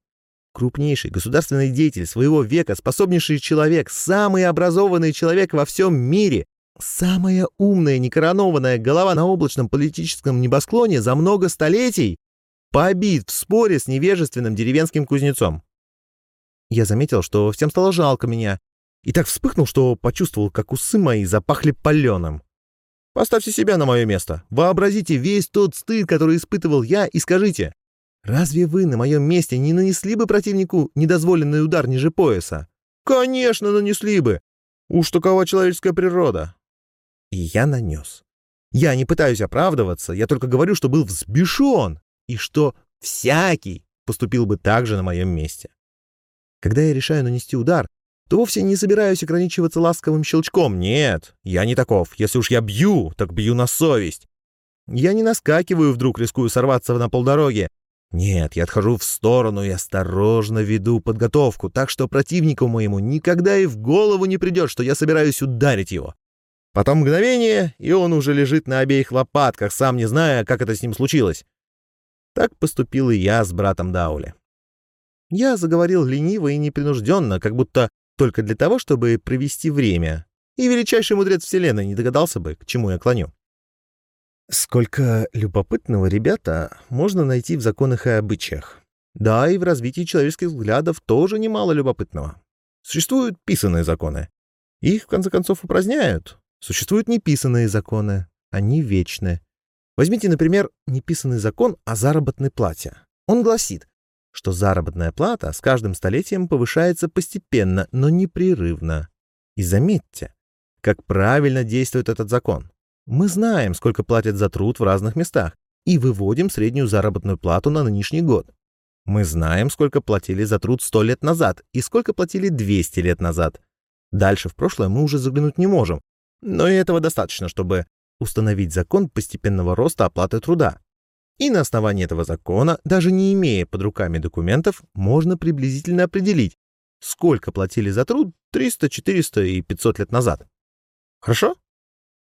A: Крупнейший государственный деятель своего века, способнейший человек, самый образованный человек во всем мире, самая умная некоронованная голова на облачном политическом небосклоне за много столетий, побит в споре с невежественным деревенским кузнецом. Я заметил, что всем стало жалко меня, и так вспыхнул, что почувствовал, как усы мои запахли паленым. Поставьте себя на мое место, вообразите весь тот стыд, который испытывал я, и скажите, Разве вы на моем месте не нанесли бы противнику недозволенный удар ниже пояса? Конечно, нанесли бы. Уж такова человеческая природа. И я нанес. Я не пытаюсь оправдываться, я только говорю, что был взбешен, и что всякий поступил бы так же на моем месте. Когда я решаю нанести удар, то вовсе не собираюсь ограничиваться ласковым щелчком. Нет, я не таков. Если уж я бью, так бью на совесть. Я не наскакиваю вдруг, рискую сорваться на полдороге. Нет, я отхожу в сторону и осторожно веду подготовку, так что противнику моему никогда и в голову не придет, что я собираюсь ударить его. Потом мгновение, и он уже лежит на обеих лопатках, сам не зная, как это с ним случилось. Так поступил и я с братом Даули. Я заговорил лениво и непринужденно, как будто только для того, чтобы провести время. И величайший мудрец Вселенной не догадался бы, к чему я клоню. Сколько любопытного, ребята, можно найти в законах и обычаях. Да, и в развитии человеческих взглядов тоже немало любопытного. Существуют писанные законы. Их, в конце концов, упраздняют. Существуют неписанные законы. Они вечны. Возьмите, например, неписанный закон о заработной плате. Он гласит, что заработная плата с каждым столетием повышается постепенно, но непрерывно. И заметьте, как правильно действует этот закон. Мы знаем, сколько платят за труд в разных местах, и выводим среднюю заработную плату на нынешний год. Мы знаем, сколько платили за труд 100 лет назад и сколько платили 200 лет назад. Дальше в прошлое мы уже заглянуть не можем, но и этого достаточно, чтобы установить закон постепенного роста оплаты труда. И на основании этого закона, даже не имея под руками документов, можно приблизительно определить, сколько платили за труд 300, 400 и 500 лет назад. Хорошо?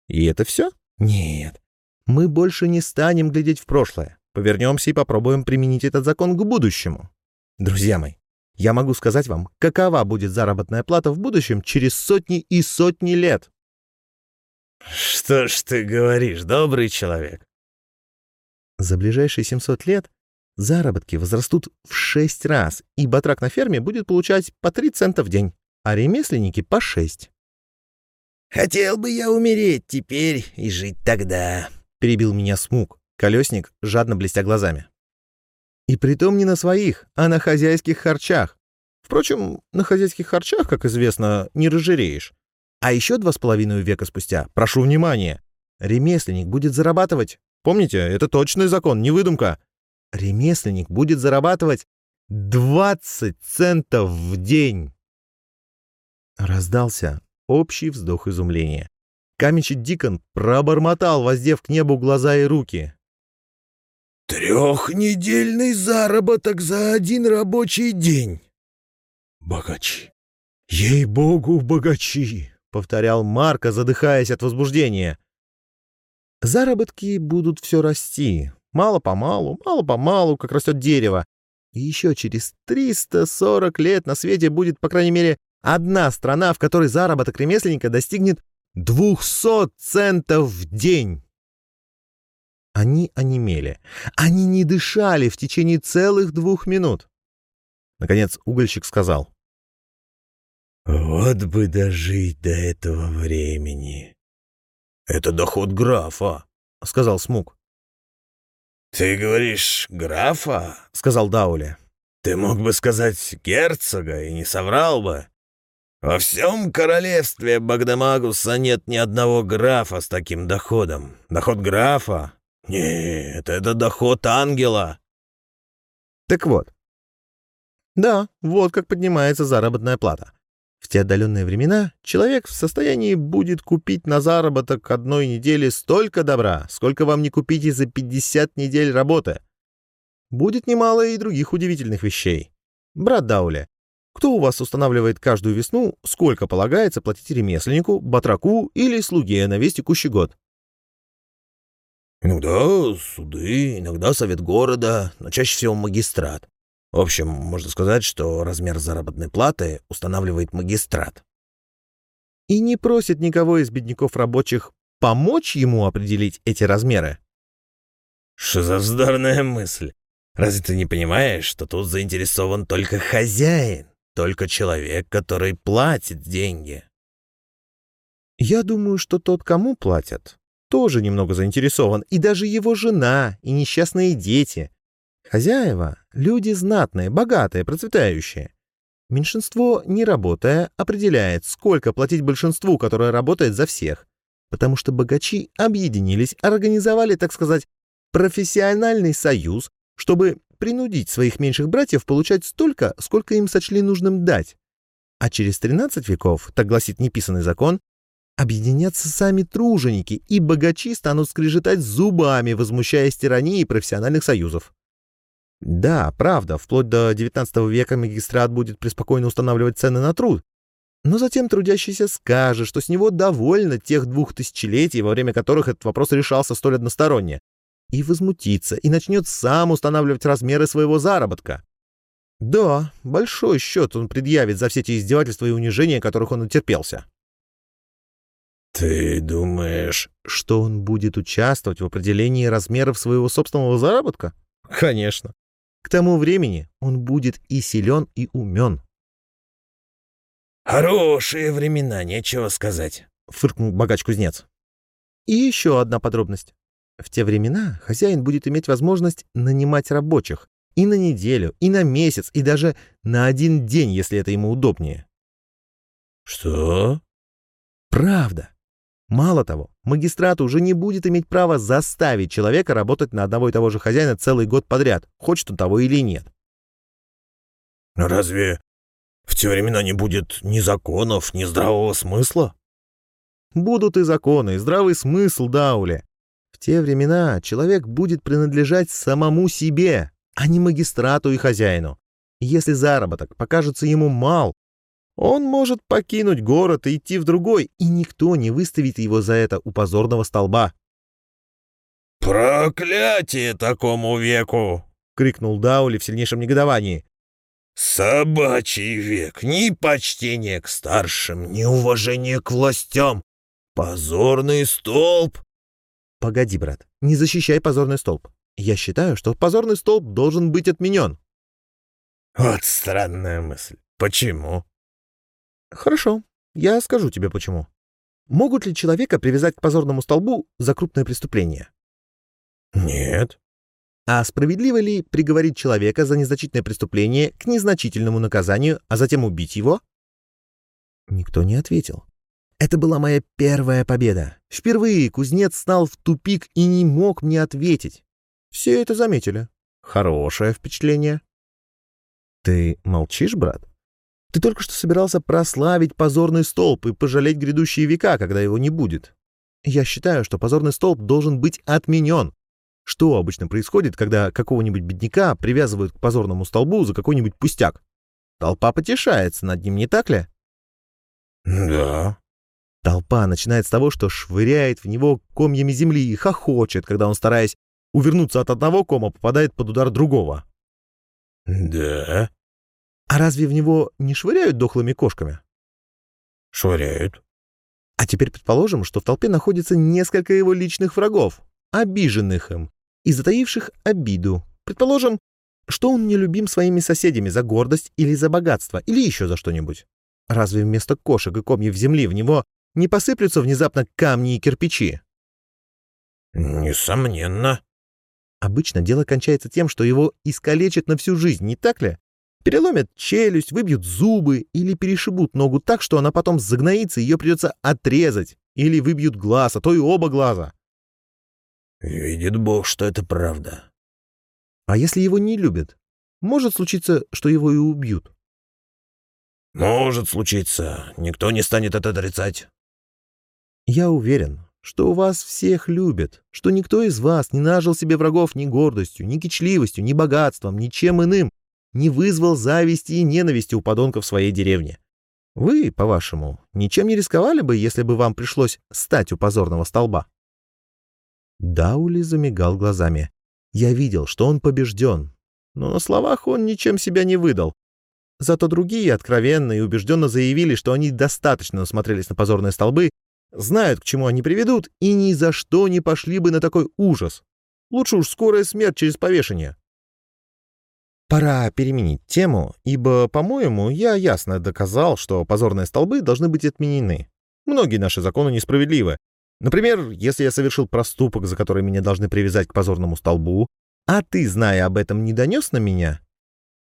A: И это все? Нет. Мы больше не станем глядеть в прошлое. Повернемся и попробуем применить этот закон к будущему. Друзья мои, я могу сказать вам, какова будет заработная плата в будущем через сотни и сотни лет.
B: Что ж ты говоришь, добрый человек?
A: За ближайшие 700 лет заработки возрастут в 6 раз, и батрак на ферме будет получать по 3 цента в день, а ремесленники по 6.
B: «Хотел бы я умереть теперь и жить тогда», —
A: перебил меня Смук, колесник, жадно блестя глазами. И притом не на своих, а на хозяйских харчах. Впрочем, на хозяйских харчах, как известно, не разжиреешь. А еще два с половиной века спустя, прошу внимания, ремесленник будет зарабатывать Помните, это точный закон, не выдумка. Ремесленник будет зарабатывать 20 центов в день. Раздался общий вздох изумления. Каменщик Дикон пробормотал, воздев к небу глаза и руки.
B: «Трехнедельный заработок за один рабочий день!» «Богачи! Ей-богу, богачи!»
A: — повторял Марко, задыхаясь от возбуждения. Заработки будут все расти. Мало-помалу, мало-помалу, как растет дерево. И еще через 340 лет на свете будет, по крайней мере, одна страна, в которой заработок ремесленника достигнет 200 центов в день. Они онемели. Они не дышали в течение целых двух минут. Наконец угольщик сказал.
B: «Вот бы дожить до этого времени!» «Это доход графа», — сказал Смук. «Ты говоришь графа?» — сказал Даули. «Ты мог бы сказать герцога и не соврал бы. Во всем королевстве Багдамагуса нет ни одного графа с таким доходом. Доход графа? Нет, это доход ангела».
A: Так вот. Да, вот как поднимается заработная плата. В те отдаленные времена человек в состоянии будет купить на заработок одной недели столько добра, сколько вам не купите за 50 недель работы. Будет немало и других удивительных вещей. Брат Дауля, кто у вас устанавливает каждую весну, сколько полагается платить ремесленнику, батраку или слуге на весь текущий год?
B: Иногда суды, иногда совет города, но чаще всего магистрат. В общем, можно сказать, что размер заработной платы устанавливает магистрат.
A: И не просит никого из бедняков рабочих помочь ему определить эти размеры.
B: Что за вздорная мысль? Разве ты не понимаешь, что тут заинтересован только хозяин, только человек, который платит деньги?
A: Я думаю, что тот, кому платят, тоже немного заинтересован, и даже его жена, и несчастные дети, Хозяева — люди знатные, богатые, процветающие. Меньшинство, не работая, определяет, сколько платить большинству, которое работает за всех. Потому что богачи объединились, организовали, так сказать, профессиональный союз, чтобы принудить своих меньших братьев получать столько, сколько им сочли нужным дать. А через 13 веков, так гласит неписанный закон, объединятся сами труженики, и богачи станут скрежетать зубами, возмущаясь тиранией профессиональных союзов. Да, правда, вплоть до XIX века магистрат будет преспокойно устанавливать цены на труд. Но затем трудящийся скажет, что с него довольно тех двух тысячелетий, во время которых этот вопрос решался столь односторонне, и возмутится, и начнет сам устанавливать размеры своего заработка. Да, большой счет он предъявит за все те издевательства и унижения, которых он натерпелся.
B: «Ты думаешь...»
A: Что он будет участвовать в определении размеров своего собственного заработка? Конечно. К тому времени он будет и силен, и умен.
B: «Хорошие времена, нечего сказать», —
A: фыркнул богач-кузнец. И еще одна подробность. В те времена хозяин будет иметь возможность нанимать рабочих и на неделю, и на месяц, и даже на один день, если это ему удобнее.
B: «Что?»
A: «Правда. Мало того, магистрат уже не будет иметь права заставить человека работать на одного и того же хозяина целый год подряд, хочет он того или нет.
B: Но разве в те времена не будет ни законов, ни здравого смысла?
A: Будут и законы, и здравый смысл, Даули. В те времена человек будет принадлежать самому себе, а не магистрату и хозяину. Если заработок покажется ему мал, он может покинуть город и идти в другой, и никто не выставит его за это у позорного столба.
B: «Проклятие такому веку!»
A: — крикнул Даули в сильнейшем негодовании.
B: «Собачий век! Ни почтения к старшим, ни уважения к властям! Позорный столб!»
A: «Погоди, брат, не защищай позорный столб. Я считаю, что позорный столб должен быть отменен».
B: «Вот странная мысль. Почему?»
A: Хорошо, я скажу тебе почему. Могут ли человека привязать к позорному столбу за крупное преступление?
B: Нет.
A: А справедливо ли приговорить человека за незначительное преступление к незначительному наказанию, а затем убить его? Никто не ответил. Это была моя первая победа. Впервые кузнец стал в тупик и не мог мне ответить. Все это заметили. Хорошее впечатление. Ты молчишь, брат? Ты только что собирался прославить позорный столб и пожалеть грядущие века, когда его не будет. Я считаю, что позорный столб должен быть отменен. Что обычно происходит, когда какого-нибудь бедняка привязывают к позорному столбу за какой-нибудь пустяк? Толпа потешается над ним, не так ли?
B: Да.
A: Толпа начинает с того, что швыряет в него комьями земли и хохочет, когда он, стараясь увернуться от одного кома, попадает под удар другого.
B: Да.
A: А разве в него не швыряют дохлыми кошками?
B: Швыряют.
A: А теперь предположим, что в толпе находится несколько его личных врагов, обиженных им и затаивших обиду. Предположим, что он нелюбим своими соседями за гордость или за богатство, или еще за что-нибудь. Разве вместо кошек и комьев земли в него не посыплются внезапно камни и кирпичи?
B: Несомненно.
A: Обычно дело кончается тем, что его искалечат на всю жизнь, не так ли? Переломят челюсть, выбьют зубы или перешибут ногу так, что она потом загноится, и ее придется отрезать. Или выбьют глаз, а то и оба глаза.
B: Видит Бог, что это правда.
A: А если его не любят? Может случиться, что его и убьют.
B: Может случиться. Никто не станет это отрицать.
A: Я уверен, что у вас всех любят, что никто из вас не нажил себе врагов ни гордостью, ни кичливостью, ни богатством, ни чем иным, не вызвал зависти и ненависти у подонков своей деревни. Вы, по-вашему, ничем не рисковали бы, если бы вам пришлось стать у позорного столба?» Даули замигал глазами. Я видел, что он побежден, но на словах он ничем себя не выдал. Зато другие откровенно и убежденно заявили, что они достаточно насмотрелись на позорные столбы, знают, к чему они приведут, и ни за что не пошли бы на такой ужас. Лучше уж скорая смерть через повешение. Пора переменить тему, ибо, по-моему, я ясно доказал, что позорные столбы должны быть отменены. Многие наши законы несправедливы. Например, если я совершил проступок, за который меня должны привязать к позорному столбу, а ты, зная об этом, не донес на меня,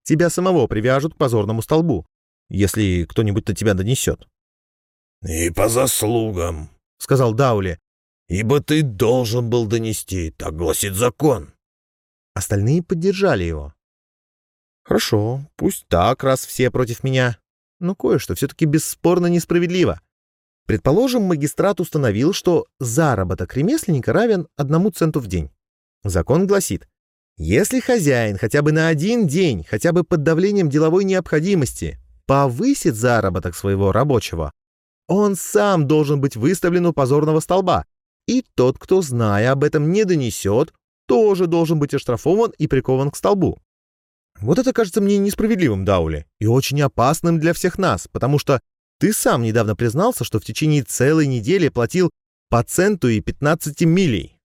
A: тебя самого привяжут к позорному столбу, если кто-нибудь на тебя донесет.
B: — И по заслугам, —
A: сказал Даули.
B: — Ибо ты должен был донести, так гласит закон.
A: Остальные поддержали его. Хорошо, пусть так, раз все против меня. Но кое-что все-таки бесспорно несправедливо. Предположим, магистрат установил, что заработок ремесленника равен одному центу в день. Закон гласит, если хозяин хотя бы на один день, хотя бы под давлением деловой необходимости, повысит заработок своего рабочего, он сам должен быть выставлен у позорного столба, и тот, кто, зная об этом, не донесет, тоже должен быть оштрафован и прикован к столбу. Вот это кажется мне несправедливым, Даули, и очень опасным для всех нас, потому что ты сам недавно признался, что в течение целой недели платил по центу и 15 милей.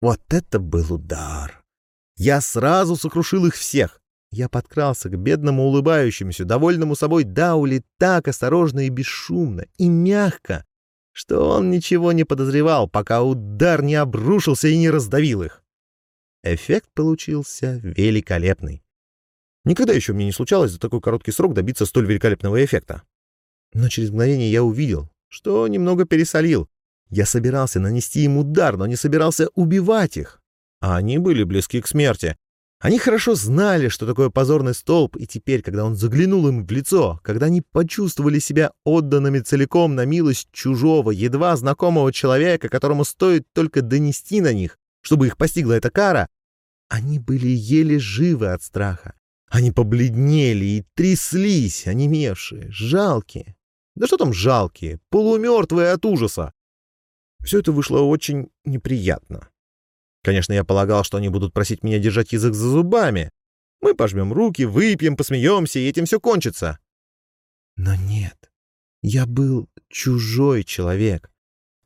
A: Вот это был удар. Я сразу сокрушил их всех. Я подкрался к бедному улыбающемуся, довольному собой Даули так осторожно и бесшумно, и мягко, что он ничего не подозревал, пока удар не обрушился и не раздавил их. Эффект получился великолепный. Никогда еще мне не случалось за такой короткий срок добиться столь великолепного эффекта. Но через мгновение я увидел, что немного пересолил. Я собирался нанести им удар, но не собирался убивать их. А они были близки к смерти. Они хорошо знали, что такое позорный столб, и теперь, когда он заглянул им в лицо, когда они почувствовали себя отданными целиком на милость чужого, едва знакомого человека, которому стоит только донести на них, чтобы их постигла эта кара, они были еле живы от страха. Они побледнели и тряслись, онемевшие, жалкие. Да что там жалкие, полумертвые от ужаса. Все это вышло очень неприятно. Конечно, я полагал, что они будут просить меня держать язык за зубами. Мы пожмем руки, выпьем, посмеемся, и этим все кончится. Но нет, я был чужой человек.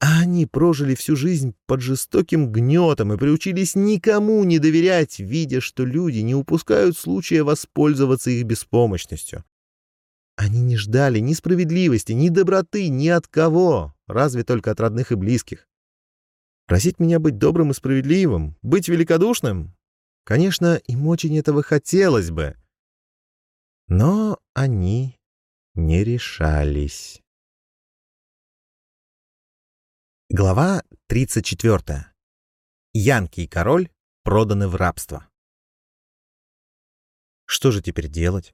A: А они прожили всю жизнь под жестоким гнетом и приучились никому не доверять, видя, что люди не упускают случая воспользоваться их беспомощностью. Они не ждали ни справедливости, ни доброты, ни от кого, разве только от родных и близких. Просить меня быть добрым и справедливым, быть великодушным? Конечно, им очень этого хотелось бы. Но они не решались. Глава 34. Янки и король проданы в рабство. Что же теперь делать?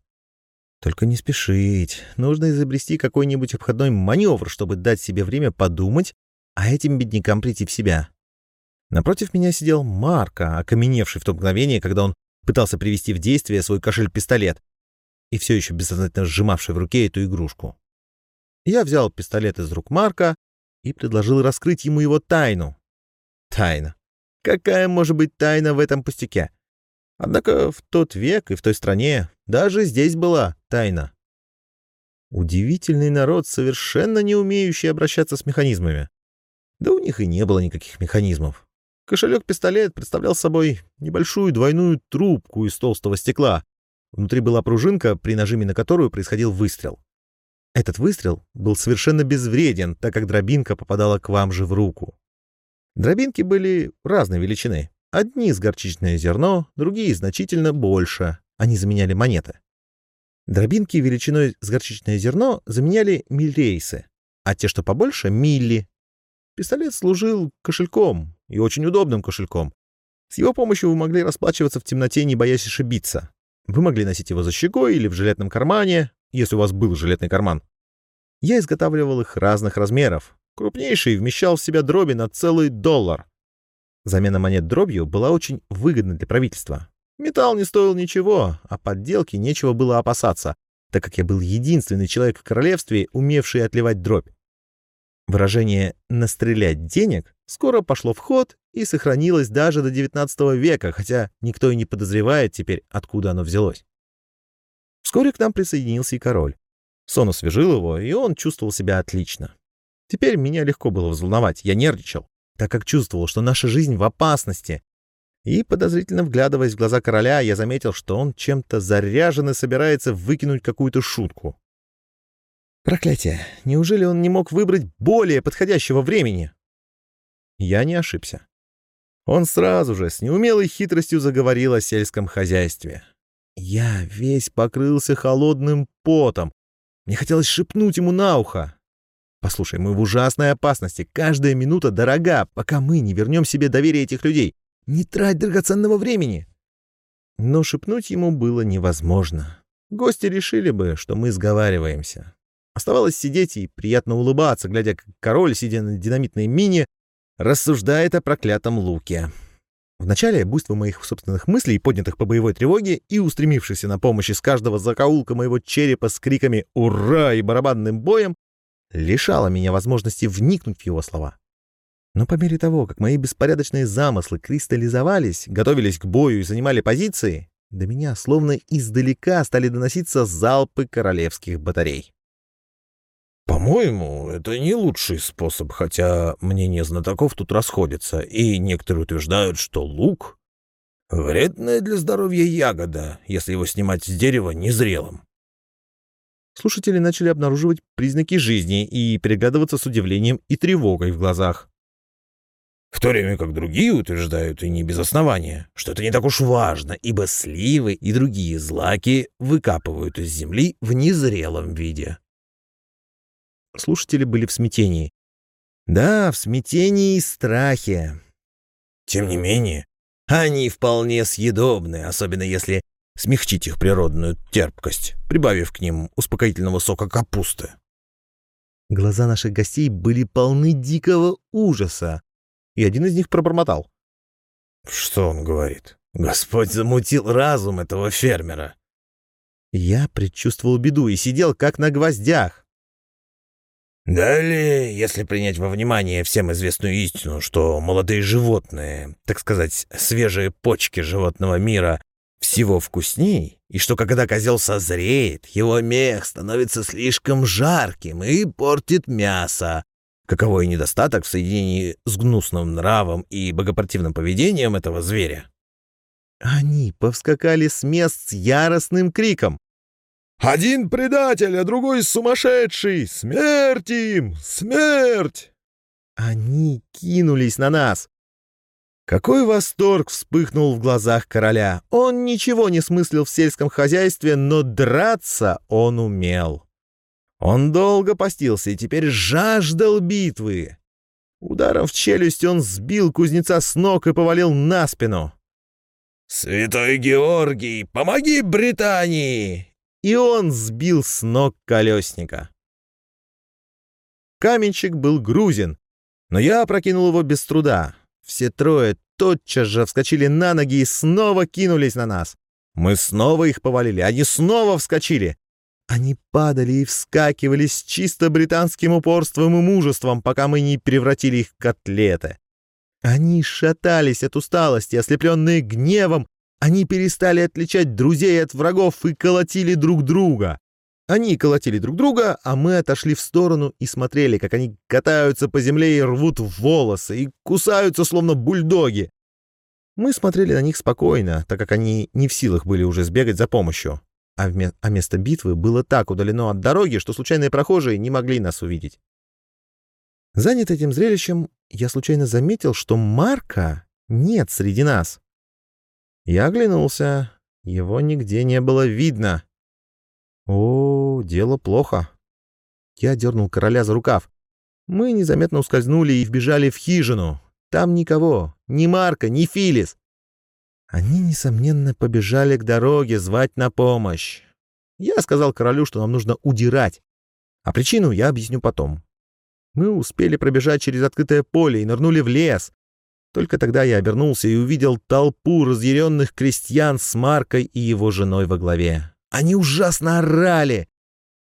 A: Только не спешить. Нужно изобрести какой-нибудь обходной маневр, чтобы дать себе время подумать а этим беднякам прийти в себя. Напротив меня сидел Марко, окаменевший в то мгновение, когда он пытался привести в действие свой кошель-пистолет и все еще бессознательно сжимавший в руке эту игрушку. Я взял пистолет из рук Марка и предложил раскрыть ему его тайну. Тайна. Какая может быть тайна в этом пустяке? Однако в тот век и в той стране даже здесь была тайна. Удивительный народ, совершенно не умеющий обращаться с механизмами. Да у них и не было никаких механизмов. Кошелек-пистолет представлял собой небольшую двойную трубку из толстого стекла. Внутри была пружинка, при нажиме на которую происходил выстрел. Этот выстрел был совершенно безвреден, так как дробинка попадала к вам же в руку. Дробинки были разной величины. Одни с горчичное зерно, другие значительно больше. Они заменяли монеты. Дробинки величиной с горчичное зерно заменяли мильрейсы, а те, что побольше — милли, Пистолет служил кошельком, и очень удобным кошельком. С его помощью вы могли расплачиваться в темноте, не боясь ошибиться. Вы могли носить его за щекой или в жилетном кармане, если у вас был жилетный карман. Я изготавливал их разных размеров. Крупнейший вмещал в себя дроби на целый доллар. Замена монет дробью была очень выгодна для правительства. Металл не стоил ничего, а подделки нечего было опасаться, так как я был единственный человек в королевстве, умевший отливать дробь. Выражение «настрелять денег» скоро пошло в ход и сохранилось даже до XIX века, хотя никто и не подозревает теперь, откуда оно взялось. Вскоре к нам присоединился и король. Сон освежил его, и он чувствовал себя отлично. Теперь меня легко было взволновать, я нервничал, так как чувствовал, что наша жизнь в опасности. И, подозрительно вглядываясь в глаза короля, я заметил, что он чем-то заряжен и собирается выкинуть какую-то шутку. Проклятие! Неужели он не мог выбрать более подходящего времени? Я не ошибся. Он сразу же с неумелой хитростью заговорил о сельском хозяйстве. Я весь покрылся холодным потом. Мне хотелось шепнуть ему на ухо. «Послушай, мы в ужасной опасности. Каждая минута дорога, пока мы не вернем себе доверие этих людей. Не трать драгоценного времени!» Но шепнуть ему было невозможно. Гости решили бы, что мы сговариваемся. Оставалось сидеть и приятно улыбаться, глядя, как король, сидя на динамитной мине, рассуждает о проклятом луке. Вначале буйство моих собственных мыслей, поднятых по боевой тревоге и устремившихся на помощь из каждого закоулка моего черепа с криками «Ура!» и барабанным боем, лишало меня возможности вникнуть в его слова. Но по мере того, как мои беспорядочные замыслы кристаллизовались, готовились к бою и занимали позиции, до меня словно издалека стали доноситься залпы королевских батарей.
B: По-моему, это не лучший способ, хотя мнения знатоков тут расходятся, и некоторые утверждают, что лук — вредная для здоровья ягода, если его снимать с дерева незрелым.
A: Слушатели начали обнаруживать признаки жизни и переглядываться с удивлением и тревогой в глазах.
B: В то время как другие утверждают, и не без основания, что это не так уж важно, ибо сливы и другие злаки выкапывают из земли в незрелом виде.
A: Слушатели были в смятении. Да, в смятении и страхе.
B: Тем не менее, они вполне съедобны, особенно если смягчить их природную терпкость, прибавив к ним успокоительного сока капусты.
A: Глаза наших гостей были полны дикого ужаса, и один из них пробормотал.
B: «Что он говорит? Господь замутил разум этого фермера!»
A: Я предчувствовал беду и сидел как на гвоздях.
B: Далее, если принять во внимание всем известную истину, что молодые животные, так сказать, свежие почки животного мира, всего вкусней, и что когда козел созреет, его мех становится слишком жарким и портит мясо, каковой недостаток в соединении с гнусным нравом и богопротивным поведением этого зверя.
A: Они повскакали с мест с яростным криком.
C: Один предатель, а другой сумасшедший! Смерть им! Смерть!»
A: Они кинулись на нас. Какой восторг вспыхнул в глазах короля! Он ничего не смыслил в сельском хозяйстве, но драться он умел. Он долго постился и теперь жаждал битвы. Ударом в челюсть он сбил кузнеца с ног и повалил на спину.
B: «Святой Георгий, помоги Британии!»
A: И он сбил с ног колесника. Каменщик был грузин, но я опрокинул его без труда. Все трое тотчас же вскочили на ноги и снова кинулись на нас. Мы снова их повалили, они снова вскочили. Они падали и вскакивали с чисто британским упорством и мужеством, пока мы не превратили их в котлеты. Они шатались от усталости, ослепленные гневом, они перестали отличать друзей от врагов и колотили друг друга. Они колотили друг друга, а мы отошли в сторону и смотрели, как они катаются по земле и рвут волосы, и кусаются, словно бульдоги. Мы смотрели на них спокойно, так как они не в силах были уже сбегать за помощью. А, вме а место битвы было так удалено от дороги, что случайные прохожие не могли нас увидеть. Занят этим зрелищем, я случайно заметил, что Марка нет среди нас. Я оглянулся. Его нигде не было видно. О, дело плохо. Я дернул короля за рукав. Мы незаметно ускользнули и вбежали в хижину. Там никого, ни Марка, ни Филис. Они, несомненно, побежали к дороге звать на помощь. Я сказал королю, что нам нужно удирать. А причину я объясню потом. Мы успели пробежать через открытое поле и нырнули в лес. Только тогда я обернулся и увидел толпу разъяренных крестьян с Маркой и его женой во главе. Они ужасно орали.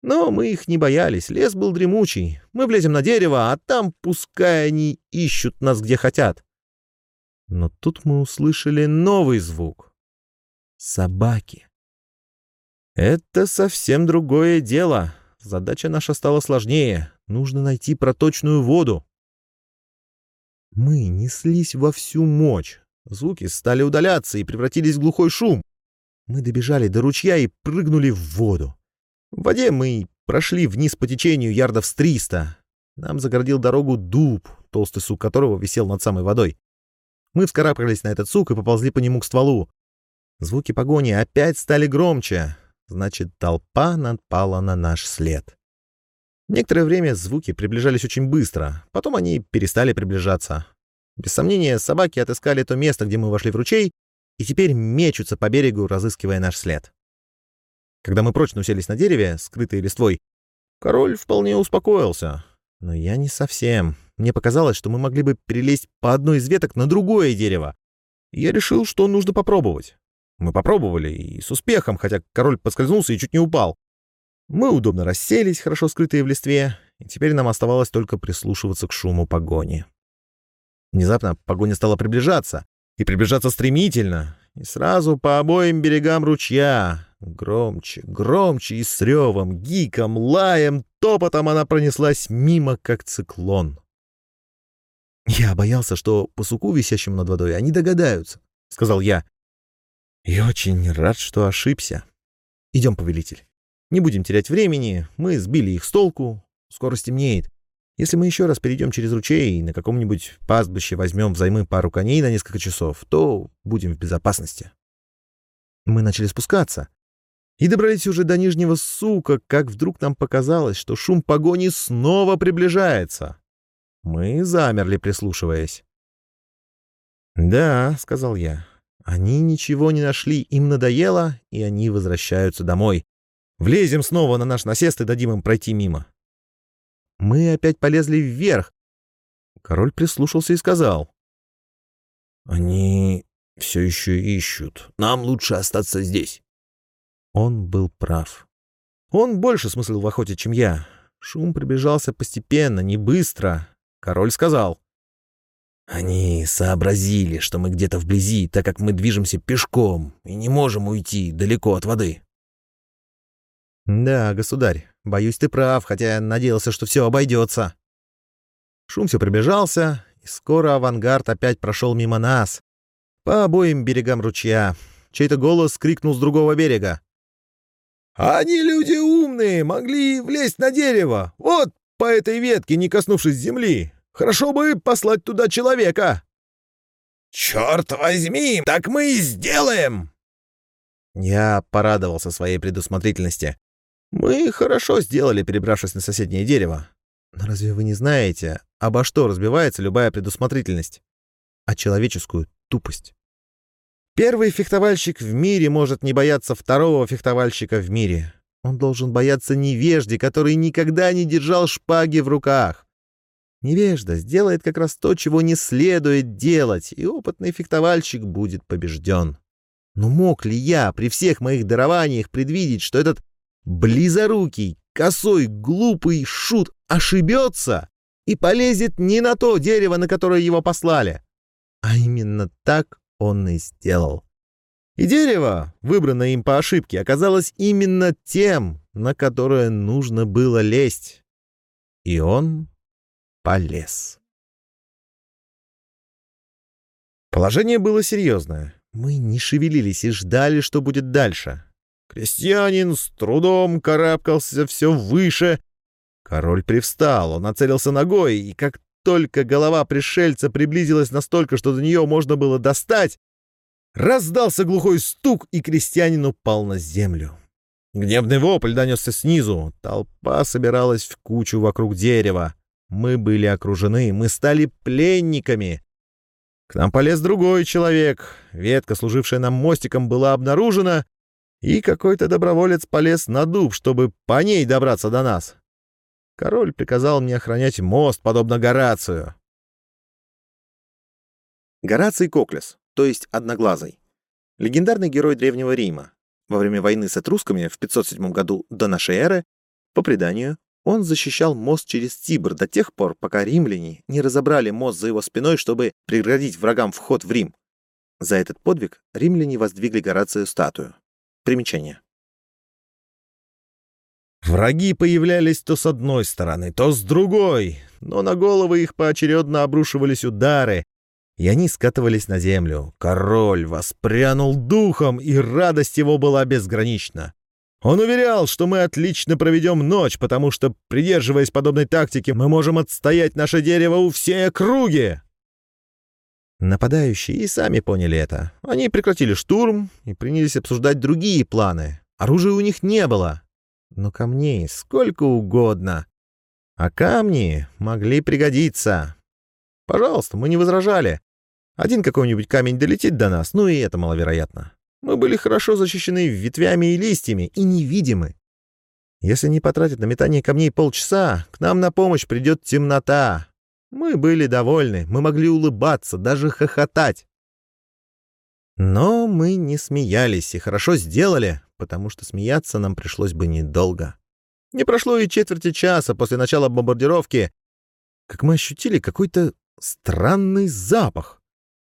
A: Но мы их не боялись, лес был дремучий. Мы влезем на дерево, а там пускай они ищут нас где хотят. Но тут мы услышали новый звук. Собаки. Это совсем другое дело. Задача наша стала сложнее. Нужно найти проточную воду. Мы неслись во всю мощь. Звуки стали удаляться и превратились в глухой шум. Мы добежали до ручья и прыгнули в воду. В воде мы прошли вниз по течению ярдов с триста. Нам загородил дорогу дуб, толстый сук которого висел над самой водой. Мы вскарабкались на этот сук и поползли по нему к стволу. Звуки погони опять стали громче. Значит, толпа напала на наш след. Некоторое время звуки приближались очень быстро, потом они перестали приближаться. Без сомнения, собаки отыскали то место, где мы вошли в ручей, и теперь мечутся по берегу, разыскивая наш след. Когда мы прочно уселись на дереве, скрытые листвой, король вполне успокоился. Но я не совсем. Мне показалось, что мы могли бы перелезть по одной из веток на другое дерево. Я решил, что нужно попробовать. Мы попробовали, и с успехом, хотя король подскользнулся и чуть не упал. Мы удобно расселись, хорошо скрытые в листве, и теперь нам оставалось только прислушиваться к шуму погони. Внезапно погоня стала приближаться, и приближаться стремительно. и сразу по обоим берегам ручья. Громче, громче и с ревом, гиком, лаем, топотом она пронеслась мимо, как циклон. «Я боялся, что по суку, висящему над водой, они догадаются», — сказал я. «И очень рад, что ошибся. Идем, повелитель. Не будем терять времени, мы сбили их с толку, скоро стемнеет. Если мы еще раз перейдем через ручей и на каком-нибудь пастбище возьмем взаймы пару коней на несколько часов, то будем в безопасности». Мы начали спускаться. И добрались уже до Нижнего Сука, как вдруг нам показалось, что шум погони снова приближается. Мы замерли, прислушиваясь. «Да», — сказал я, — «они ничего не нашли, им надоело, и они возвращаются домой. Влезем снова на наш насест и дадим им пройти мимо». Мы опять полезли вверх. Король прислушался и сказал.
B: «Они все еще ищут. Нам лучше остаться здесь».
A: Он был прав. Он больше смыслил в охоте, чем я. Шум приближался постепенно, не быстро, Король сказал.
B: «Они сообразили, что мы где-то вблизи, так как мы движемся пешком и не можем уйти далеко от воды».
A: «Да, государь, боюсь, ты прав, хотя надеялся, что все обойдется». Шум все приближался, и скоро авангард опять прошел мимо нас. По обоим берегам ручья. Чей-то голос крикнул с другого берега.
C: «Они люди умные, могли влезть на дерево. Вот по этой ветке, не коснувшись земли. Хорошо бы послать туда человека».
B: «Черт возьми, так мы и сделаем!»
A: Я порадовался своей предусмотрительности. Мы хорошо сделали, перебравшись на соседнее дерево. Но разве вы не знаете, обо что разбивается любая предусмотрительность? О человеческую тупость. Первый фехтовальщик в мире может не бояться второго фехтовальщика в мире. Он должен бояться невежди, который никогда не держал шпаги в руках. Невежда сделает как раз то, чего не следует делать, и опытный фехтовальщик будет побежден. Но мог ли я при всех моих дарованиях предвидеть, что этот близорукий, косой, глупый шут ошибется и полезет не на то дерево, на которое его послали? А именно так он и сделал. И дерево, выбранное им по ошибке, оказалось именно тем, на которое нужно было лезть. И он полез. Положение было серьезное. Мы не шевелились и ждали, что будет дальше. Крестьянин с трудом карабкался все выше. Король привстал, он нацелился ногой, и как только голова пришельца приблизилась настолько, что до нее можно было достать, Раздался глухой стук, и крестьянин упал на землю. Гневный вопль донесся снизу. Толпа собиралась в кучу вокруг дерева. Мы были окружены, мы стали пленниками. К нам полез другой человек. Ветка, служившая нам мостиком, была обнаружена, и какой-то доброволец полез на дуб, чтобы по ней добраться до нас. Король приказал мне охранять мост, подобно Горацию. Гораций Коклес то есть Одноглазый. Легендарный герой Древнего Рима. Во время войны с этрусками в 507 году до нашей эры, по преданию, он защищал мост через Тибр до тех пор, пока римляне не разобрали мост за его спиной, чтобы преградить врагам вход в Рим. За этот подвиг римляне воздвигли Горацию статую. Примечание. Враги появлялись то с одной стороны, то с другой, но на головы их поочередно обрушивались удары, и они скатывались на землю. Король воспрянул духом, и радость его была безгранична. Он уверял, что мы отлично проведем ночь, потому что, придерживаясь подобной тактики, мы можем отстоять наше дерево у всей округи. Нападающие и сами поняли это. Они прекратили штурм и принялись обсуждать другие планы. Оружия у них не было. Но камней сколько угодно. А камни могли пригодиться. Пожалуйста, мы не возражали. Один какой-нибудь камень долетит до нас, ну и это маловероятно. Мы были хорошо защищены ветвями и листьями и невидимы. Если не потратить на метание камней полчаса, к нам на помощь придет темнота. Мы были довольны, мы могли улыбаться, даже хохотать. Но мы не смеялись и хорошо сделали, потому что смеяться нам пришлось бы недолго. Не прошло и четверти часа после начала бомбардировки, как мы ощутили какой-то странный запах.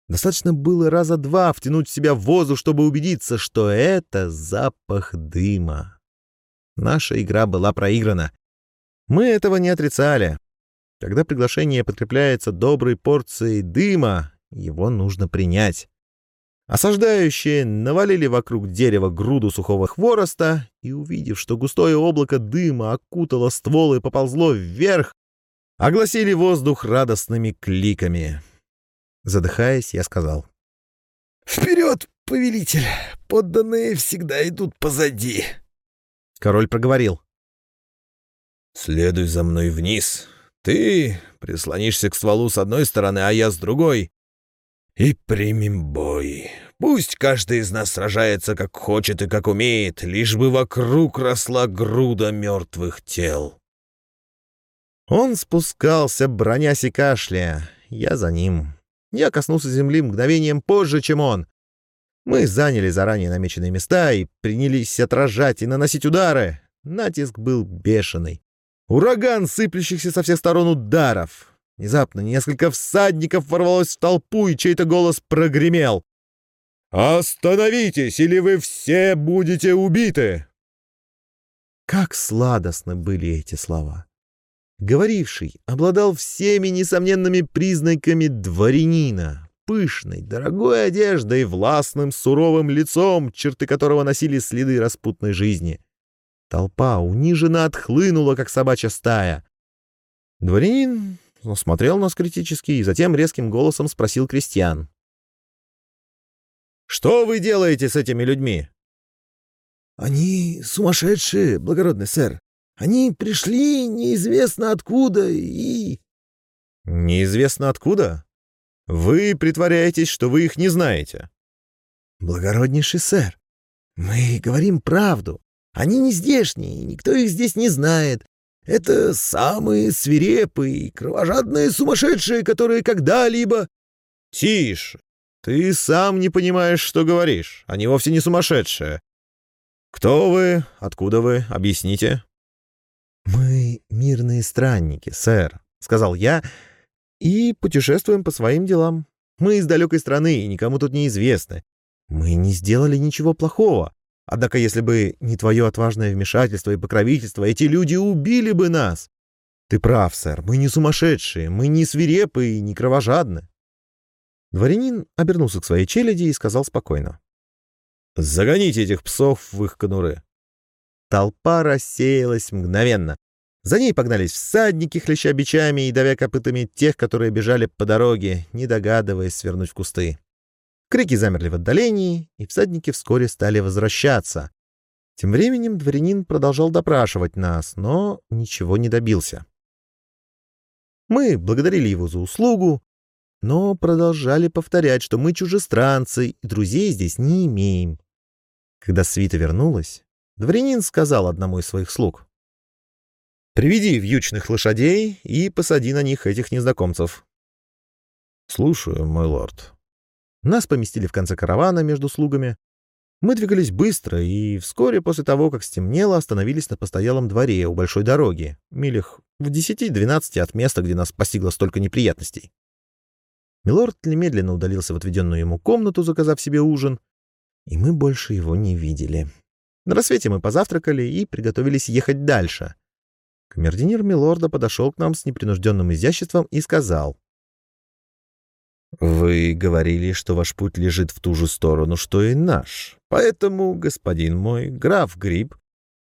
A: Достаточно было раза два втянуть в себя воздух, чтобы убедиться, что это запах дыма. Наша игра была проиграна. Мы этого не отрицали. Когда приглашение подкрепляется доброй порцией дыма, его нужно принять. Осаждающие навалили вокруг дерева груду сухого хвороста и, увидев, что густое облако дыма окутало ствол и поползло вверх, огласили воздух радостными кликами. Задыхаясь, я сказал.
C: «Вперед, повелитель! Подданные всегда идут позади!»
A: Король проговорил.
C: «Следуй за мной вниз. Ты прислонишься к стволу с одной стороны, а я с другой и примем бой. Пусть каждый из нас сражается как хочет и как умеет, лишь бы вокруг росла груда мертвых тел.
A: Он спускался, бронясь и кашляя. Я за ним. Я коснулся земли мгновением позже, чем он. Мы заняли заранее намеченные места и принялись отражать и наносить удары. Натиск был бешеный. Ураган сыплющихся со всех сторон ударов. Внезапно несколько всадников ворвалось в толпу, и чей-то голос прогремел. «Остановитесь, или вы все будете убиты!» Как сладостны были эти слова! Говоривший обладал всеми несомненными признаками дворянина, пышной, дорогой одеждой, властным, суровым лицом, черты которого носили следы распутной жизни. Толпа униженно отхлынула, как собачья стая. Дворянин смотрел нас критически и затем резким голосом спросил крестьян. «Что вы делаете с этими людьми?»
C: «Они сумасшедшие, благородный сэр. Они пришли неизвестно откуда и...»
A: «Неизвестно откуда? Вы притворяетесь, что вы их не знаете».
C: «Благороднейший сэр, мы говорим правду. Они не здешние, никто их здесь не знает. Это самые свирепые, кровожадные сумасшедшие, которые когда-либо...»
A: «Тише! Ты сам не понимаешь, что говоришь. Они вовсе не сумасшедшие. Кто вы? Откуда вы? Объясните». «Мы мирные странники, сэр», — сказал я, — «и путешествуем по своим делам. Мы из далекой страны и никому тут не известны. Мы не сделали ничего плохого. Однако, если бы не твое отважное вмешательство и покровительство, эти люди убили бы нас. Ты прав, сэр, мы не сумасшедшие, мы не свирепые и не кровожадны. Дворянин обернулся к своей челяди и сказал спокойно. «Загоните этих псов в их конуры». Толпа рассеялась мгновенно. За ней погнались всадники, хлеща бичами и давя копытами тех, которые бежали по дороге, не догадываясь свернуть в кусты. Крики замерли в отдалении, и всадники вскоре стали возвращаться. Тем временем дворянин продолжал допрашивать нас, но ничего не добился. Мы благодарили его за услугу, но продолжали повторять, что мы чужестранцы и друзей здесь не имеем. Когда свита вернулась, дворянин сказал одному из своих слуг. «Приведи вьючных лошадей и посади на них этих незнакомцев». «Слушаю, мой лорд», нас поместили в конце каравана между слугами. Мы двигались быстро и вскоре после того, как стемнело, остановились на постоялом дворе у большой дороги, милях в 10-12 от места, где нас постигло столько неприятностей. Милорд немедленно удалился в отведенную ему комнату, заказав себе ужин, и мы больше его не видели. На рассвете мы позавтракали и приготовились ехать дальше. Камердинер Милорда подошел к нам с непринужденным изяществом и сказал. «Вы говорили, что ваш путь лежит в ту же сторону, что и наш. Поэтому, господин мой, граф Гриб,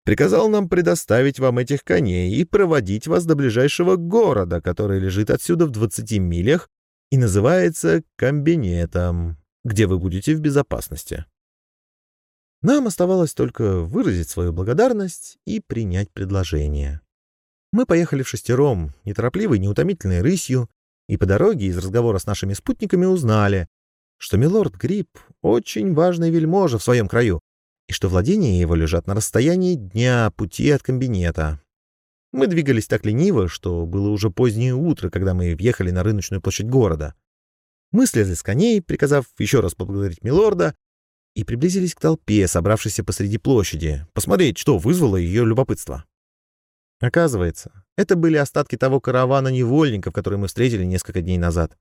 A: приказал нам предоставить вам этих коней и проводить вас до ближайшего города, который лежит отсюда в 20 милях и называется Комбинетом, где вы будете в безопасности. Нам оставалось только выразить свою благодарность и принять предложение. Мы поехали в шестером, неторопливой, неутомительной рысью, и по дороге из разговора с нашими спутниками узнали, что милорд Гриб очень важный вельможа в своем краю, и что владения его лежат на расстоянии дня пути от комбинета. Мы двигались так лениво, что было уже позднее утро, когда мы въехали на рыночную площадь города. Мы слезли с коней, приказав еще раз поблагодарить милорда, и приблизились к толпе, собравшейся посреди площади, посмотреть, что вызвало ее любопытство. Оказывается, это были остатки того каравана невольников, который мы встретили несколько дней назад.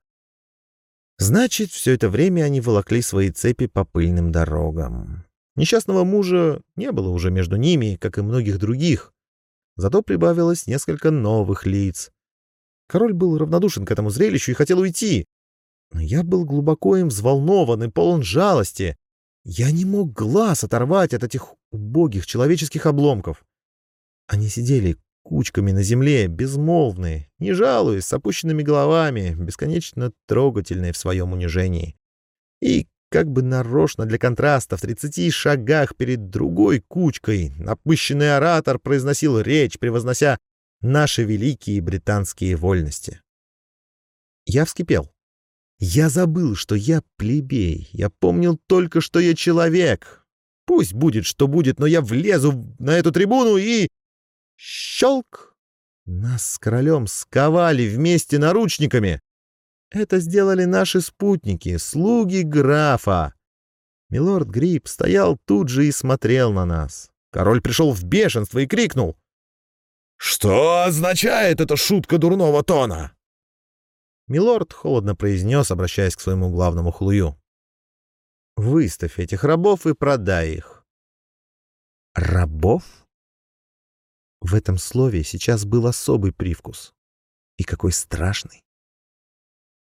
A: Значит, все это время они волокли свои цепи по пыльным дорогам. Несчастного мужа не было уже между ними, как и многих других. Зато прибавилось несколько новых лиц. Король был равнодушен к этому зрелищу и хотел уйти. Но я был глубоко им взволнован и полон жалости. Я не мог глаз оторвать от этих убогих человеческих обломков. Они сидели кучками на земле, безмолвные, не жалуясь, с опущенными головами, бесконечно трогательные в своем унижении. И как бы нарочно для контраста в тридцати шагах перед другой кучкой напыщенный оратор произносил речь, превознося наши великие британские вольности. Я вскипел. Я забыл, что я плебей. Я помнил только, что я человек. Пусть будет, что будет, но я влезу на эту трибуну и... Щелк! Нас с королем сковали вместе наручниками. Это сделали наши спутники, слуги графа. Милорд Гриб стоял тут же и смотрел на нас. Король пришел в бешенство и крикнул.
C: «Что означает эта шутка дурного тона?»
A: Милорд холодно произнес, обращаясь к своему главному хлую. «Выставь этих рабов и продай их». «Рабов?» В этом слове сейчас был особый привкус. И какой страшный.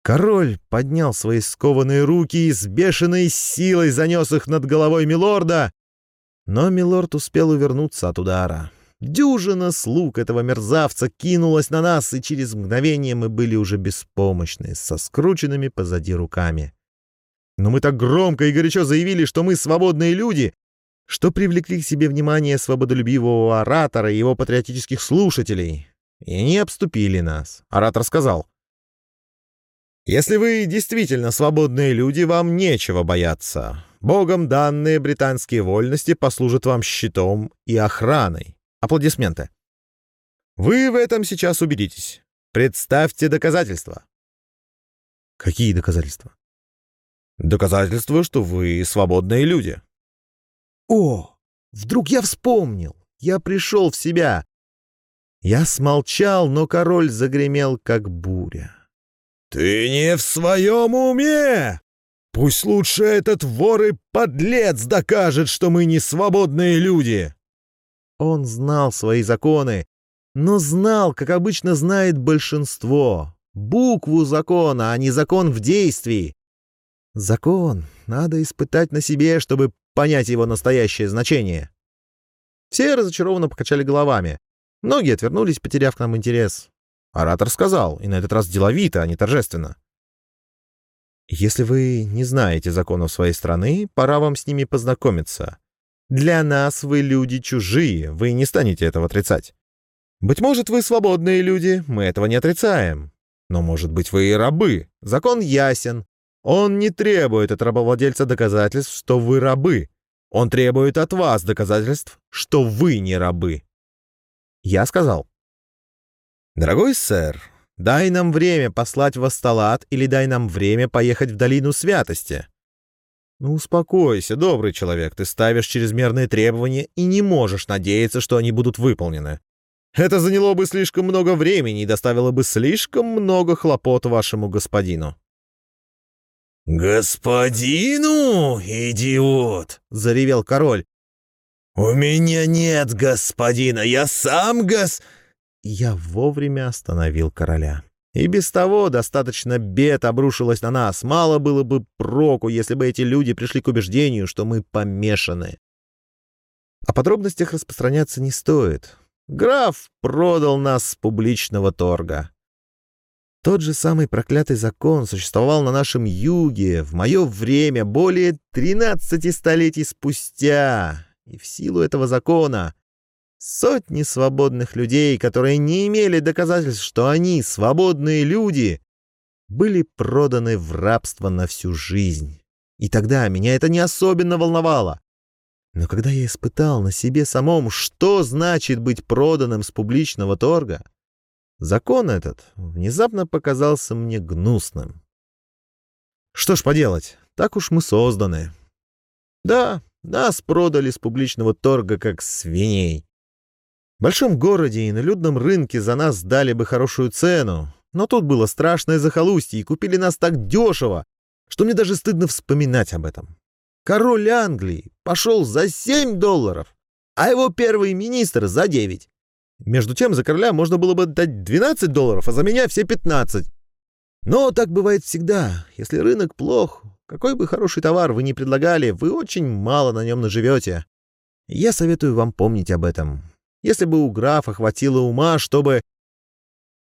A: Король поднял свои скованные руки и с бешеной силой занес их над головой милорда, но милорд успел увернуться от удара. Дюжина слуг этого мерзавца кинулась на нас, и через мгновение мы были уже беспомощны, со скрученными позади руками. Но мы так громко и горячо заявили, что мы свободные люди, что привлекли к себе внимание свободолюбивого оратора и его патриотических слушателей. И они обступили нас. Оратор сказал, «Если вы действительно свободные люди, вам нечего бояться. Богом данные британские вольности послужат вам щитом и охраной. Аплодисменты. Вы в этом сейчас убедитесь. Представьте доказательства». «Какие доказательства?» «Доказательства, что вы свободные люди». О, вдруг я вспомнил. Я пришел в себя. Я смолчал, но король загремел, как буря.
C: «Ты не в своем уме! Пусть лучше этот вор и подлец докажет, что мы не свободные люди!»
A: Он знал свои законы, но знал, как обычно знает большинство, букву закона, а не закон в действии. Закон надо испытать на себе, чтобы понять его настоящее значение. Все разочарованно покачали головами. Многие отвернулись, потеряв к нам интерес. Оратор сказал, и на этот раз деловито, а не торжественно. «Если вы не знаете законов своей страны, пора вам с ними познакомиться. Для нас вы люди чужие, вы не станете этого отрицать. Быть может, вы свободные люди, мы этого не отрицаем. Но, может быть, вы и рабы. Закон ясен. Он не требует от рабовладельца доказательств, что вы рабы. Он требует от вас доказательств, что вы не рабы. Я сказал. Дорогой сэр, дай нам время послать в Асталат или дай нам время поехать в Долину Святости. Ну, успокойся, добрый человек, ты ставишь чрезмерные требования и не можешь надеяться, что они будут выполнены. Это заняло бы слишком много времени и доставило бы слишком много хлопот вашему господину.
C: «Господину, идиот!» — заревел король. «У меня нет господина, я сам гос...»
A: Я вовремя остановил короля. И без того достаточно бед обрушилось на нас. Мало было бы проку, если бы эти люди пришли к убеждению, что мы помешаны. О подробностях распространяться не стоит. Граф продал нас с публичного торга. Тот же самый проклятый закон существовал на нашем юге в мое время более 13 столетий спустя. И в силу этого закона сотни свободных людей, которые не имели доказательств, что они свободные люди, были проданы в рабство на всю жизнь. И тогда меня это не особенно волновало. Но когда я испытал на себе самом, что значит быть проданным с публичного торга, Закон этот внезапно показался мне гнусным. Что ж поделать, так уж мы созданы. Да, нас продали с публичного торга как свиней. В большом городе и на людном рынке за нас дали бы хорошую цену, но тут было страшное захолустье, и купили нас так дешево, что мне даже стыдно вспоминать об этом. Король Англии пошел за 7 долларов, а его первый министр за 9. Между тем, за короля можно было бы дать 12 долларов, а за меня все 15. Но так бывает всегда. Если рынок плох, какой бы хороший товар вы ни предлагали, вы очень мало на нем наживете. Я советую вам помнить об этом. Если бы у графа хватило ума, чтобы...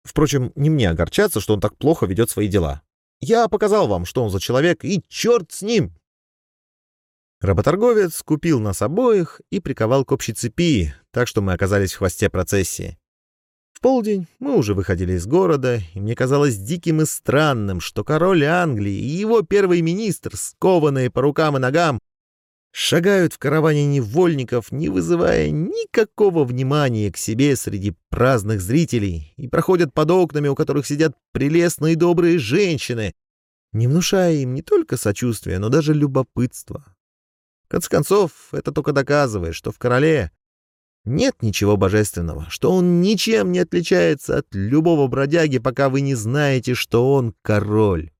A: Впрочем, не мне огорчаться, что он так плохо ведет свои дела. Я показал вам, что он за человек, и черт с ним!» Работорговец купил нас обоих и приковал к общей цепи, так что мы оказались в хвосте процессии. В полдень мы уже выходили из города, и мне казалось диким и странным, что король Англии и его первый министр, скованные по рукам и ногам, шагают в караване невольников, не вызывая никакого внимания к себе среди праздных зрителей, и проходят под окнами, у которых сидят прелестные добрые женщины, не внушая им не только сочувствия, но даже любопытства. Конце концов, это только доказывает, что в короле нет ничего божественного, что он ничем не отличается от любого бродяги, пока вы не знаете, что он король.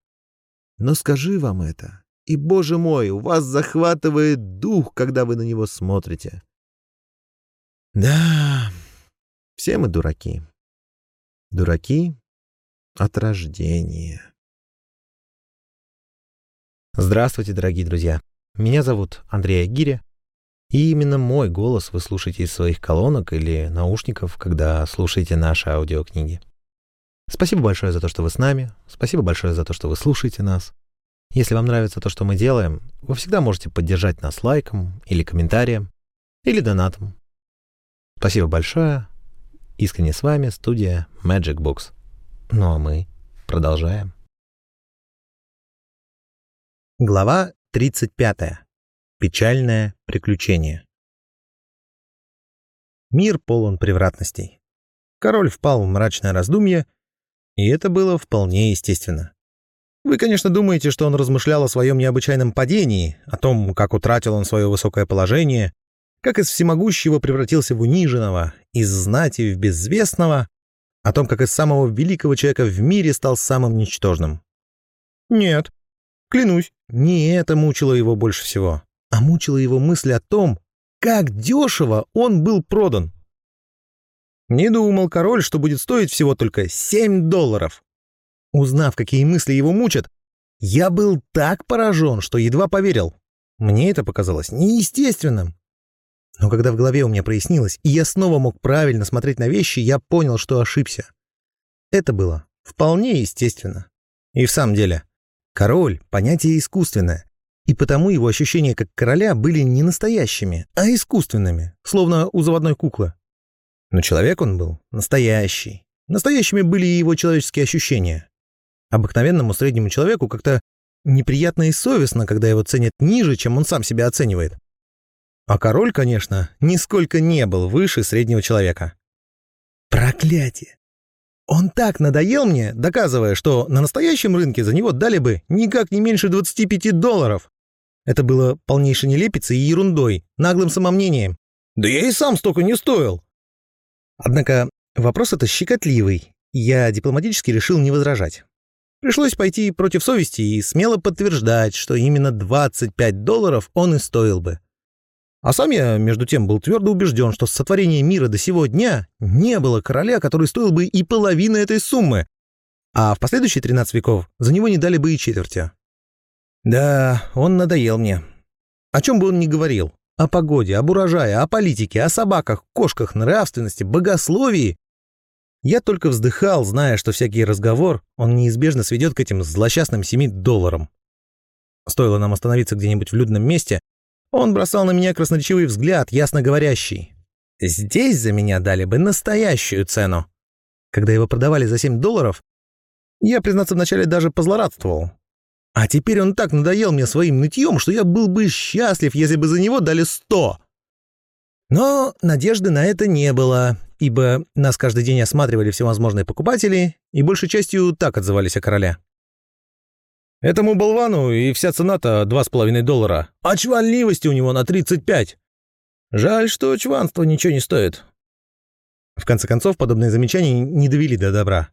A: Но скажи вам это, и, боже мой, у вас захватывает дух, когда вы на него смотрите. Да, все мы дураки. Дураки от рождения. Здравствуйте, дорогие друзья. Меня зовут Андрей Агиря, и именно мой голос вы слушаете из своих колонок или наушников, когда слушаете наши аудиокниги. Спасибо большое за то, что вы с нами. Спасибо большое за то, что вы слушаете нас. Если вам нравится то, что мы делаем, вы всегда можете поддержать нас лайком или комментарием, или донатом. Спасибо большое. Искренне с вами студия Magic Books. Ну а мы продолжаем. Глава 35. Печальное приключение. Мир полон превратностей. Король впал в мрачное раздумье, и это было вполне естественно. Вы, конечно, думаете, что он размышлял о своем необычайном падении, о том, как утратил он свое высокое положение, как из всемогущего превратился в униженного, из знати в безвестного, о том, как из самого великого человека в мире стал самым ничтожным. Нет, клянусь, не это мучило его больше всего, а мучила его мысль о том, как дешево он был продан. Не думал король, что будет стоить всего только 7 долларов. Узнав, какие мысли его мучат, я был так поражен, что едва поверил. Мне это показалось неестественным. Но когда в голове у меня прояснилось, и я снова мог правильно смотреть на вещи, я понял, что ошибся. Это было вполне естественно. И в самом деле, король — понятие искусственное, и потому его ощущения как короля были не настоящими, а искусственными, словно у заводной куклы. Но человек он был настоящий. Настоящими были и его человеческие ощущения. Обыкновенному среднему человеку как-то неприятно и совестно, когда его ценят ниже, чем он сам себя оценивает. А король, конечно, нисколько не был выше среднего человека. Проклятие! Он так надоел мне, доказывая, что на настоящем рынке за него дали бы никак не меньше 25 долларов. Это было полнейшей нелепицей и ерундой, наглым самомнением. Да я и сам столько не стоил. Однако вопрос это щекотливый, я дипломатически решил не возражать. Пришлось пойти против совести и смело подтверждать, что именно 25 долларов он и стоил бы. А сам я, между тем, был твердо убежден, что с сотворения мира до сего дня не было короля, который стоил бы и половины этой суммы, а в последующие 13 веков за него не дали бы и четверти. Да, он надоел мне. О чем бы он ни говорил, о погоде, об урожае, о политике, о собаках, кошках, нравственности, богословии, я только вздыхал, зная, что всякий разговор он неизбежно сведет к этим злосчастным семи долларам. Стоило нам остановиться где-нибудь в людном месте, он бросал на меня красноречивый взгляд, ясно говорящий. Здесь за меня дали бы настоящую цену. Когда его продавали за 7 долларов, я, признаться, вначале даже позлорадствовал. А теперь он так надоел мне своим нытьем, что я был бы счастлив, если бы за него дали 100. Но надежды на это не было, ибо нас каждый день осматривали всевозможные покупатели и большей частью так отзывались о короле. Этому болвану и вся цена-то два с половиной доллара, а чванливости у него на 35. Жаль, что чванство ничего не стоит. В конце концов, подобные замечания не довели до добра.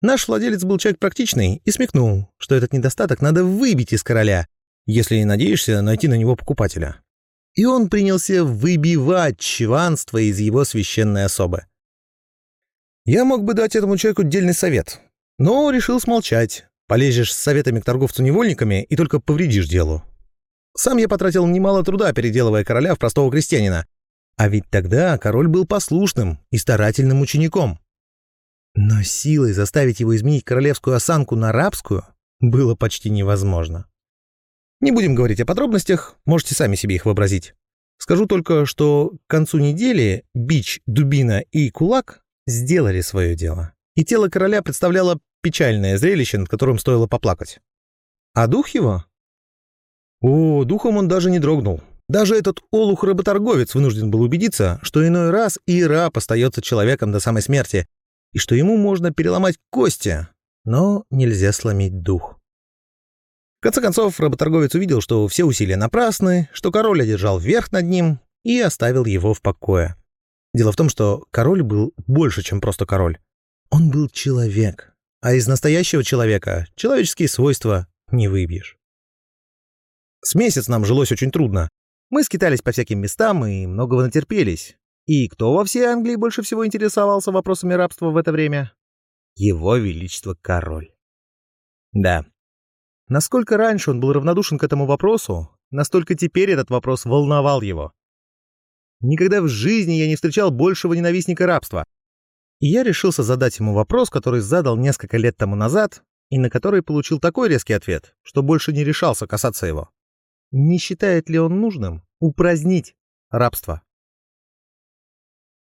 A: Наш владелец был человек практичный и смекнул, что этот недостаток надо выбить из короля, если надеешься найти на него покупателя. И он принялся выбивать чванство из его священной особы. Я мог бы дать этому человеку дельный совет, но решил смолчать. Полезешь с советами к торговцу невольниками и только повредишь делу. Сам я потратил немало труда, переделывая короля в простого крестьянина. А ведь тогда король был послушным и старательным учеником. Но силой заставить его изменить королевскую осанку на рабскую было почти невозможно. Не будем говорить о подробностях, можете сами себе их вообразить. Скажу только, что к концу недели бич, дубина и кулак сделали свое дело. И тело короля представляло печальное зрелище, над которым стоило поплакать. А дух его? О, духом он даже не дрогнул. Даже этот олух-работорговец вынужден был убедиться, что иной раз и раб остается человеком до самой смерти, и что ему можно переломать кости, но нельзя сломить дух. В конце концов, работорговец увидел, что все усилия напрасны, что король одержал верх над ним и оставил его в покое. Дело в том, что король был больше, чем просто король. Он был человек, а из настоящего человека человеческие свойства не выбьешь. С месяц нам жилось очень трудно. Мы скитались по всяким местам и многого натерпелись. И кто во всей Англии больше всего интересовался вопросами рабства в это время? Его Величество Король. Да. Насколько раньше он был равнодушен к этому вопросу, настолько теперь этот вопрос волновал его. Никогда в жизни я не встречал большего ненавистника рабства. И я решился задать ему вопрос, который задал несколько лет тому назад, и на который получил такой резкий ответ, что больше не решался касаться его. Не считает ли он нужным упразднить рабство?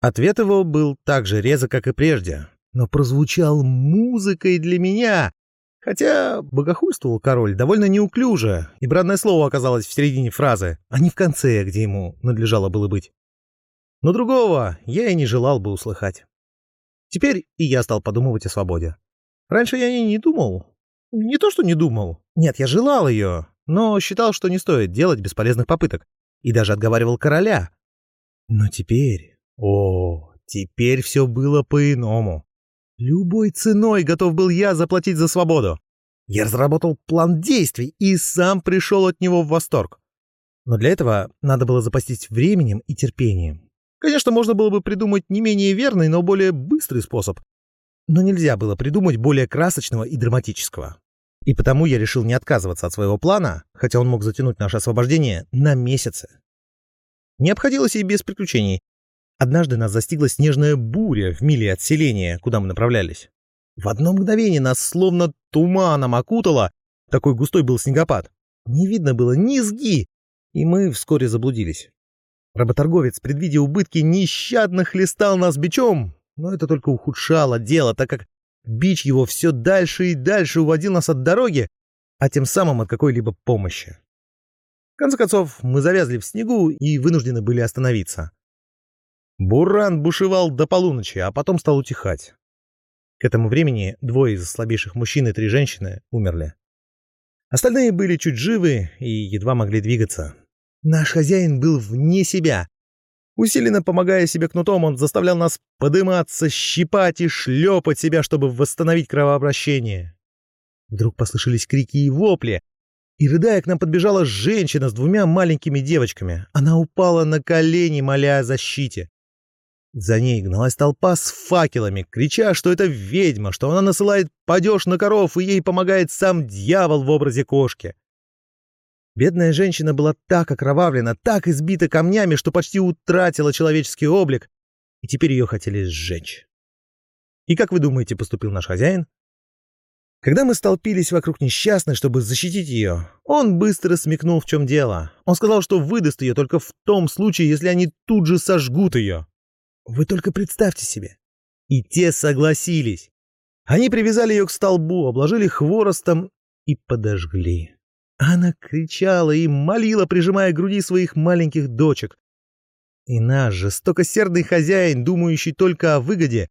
A: Ответ его был так же резок, как и прежде, но прозвучал музыкой для меня, хотя богохульствовал король довольно неуклюже, и бранное слово оказалось в середине фразы, а не в конце, где ему надлежало было быть. Но другого я и не желал бы услыхать. Теперь и я стал подумывать о свободе. Раньше я и не думал. Не то, что не думал. Нет, я желал ее, но считал, что не стоит делать бесполезных попыток. И даже отговаривал короля. Но теперь... О, теперь все было по-иному. Любой ценой готов был я заплатить за свободу. Я разработал план действий и сам пришел от него в восторг. Но для этого надо было запастись временем и терпением. Конечно, можно было бы придумать не менее верный, но более быстрый способ. Но нельзя было придумать более красочного и драматического. И потому я решил не отказываться от своего плана, хотя он мог затянуть наше освобождение на месяцы. Не обходилось и без приключений. Однажды нас застигла снежная буря в миле от селения, куда мы направлялись. В одно мгновение нас словно туманом окутало, такой густой был снегопад. Не видно было низги, и мы вскоре заблудились. Работорговец, предвидя убытки, нещадно хлестал нас бичом, но это только ухудшало дело, так как бич его все дальше и дальше уводил нас от дороги, а тем самым от какой-либо помощи. В конце концов, мы завязли в снегу и вынуждены были остановиться. Буран бушевал до полуночи, а потом стал утихать. К этому времени двое из слабейших мужчин и три женщины умерли. Остальные были чуть живы и едва могли двигаться. Наш хозяин был вне себя. Усиленно помогая себе кнутом, он заставлял нас подыматься, щипать и шлепать себя, чтобы восстановить кровообращение. Вдруг послышались крики и вопли, и, рыдая, к нам подбежала женщина с двумя маленькими девочками. Она упала на колени, моля о защите. За ней гналась толпа с факелами, крича, что это ведьма, что она насылает падеж на коров, и ей помогает сам дьявол в образе кошки. Бедная женщина была так окровавлена, так избита камнями, что почти утратила человеческий облик, и теперь ее хотели сжечь. И как вы думаете, поступил наш хозяин? Когда мы столпились вокруг несчастной, чтобы защитить ее, он быстро смекнул, в чем дело. Он сказал, что выдаст ее только в том случае, если они тут же сожгут ее. Вы только представьте себе. И те согласились. Они привязали ее к столбу, обложили хворостом и подожгли. Она кричала и молила, прижимая к груди своих маленьких дочек. И наш жестокосердный хозяин, думающий только о выгоде,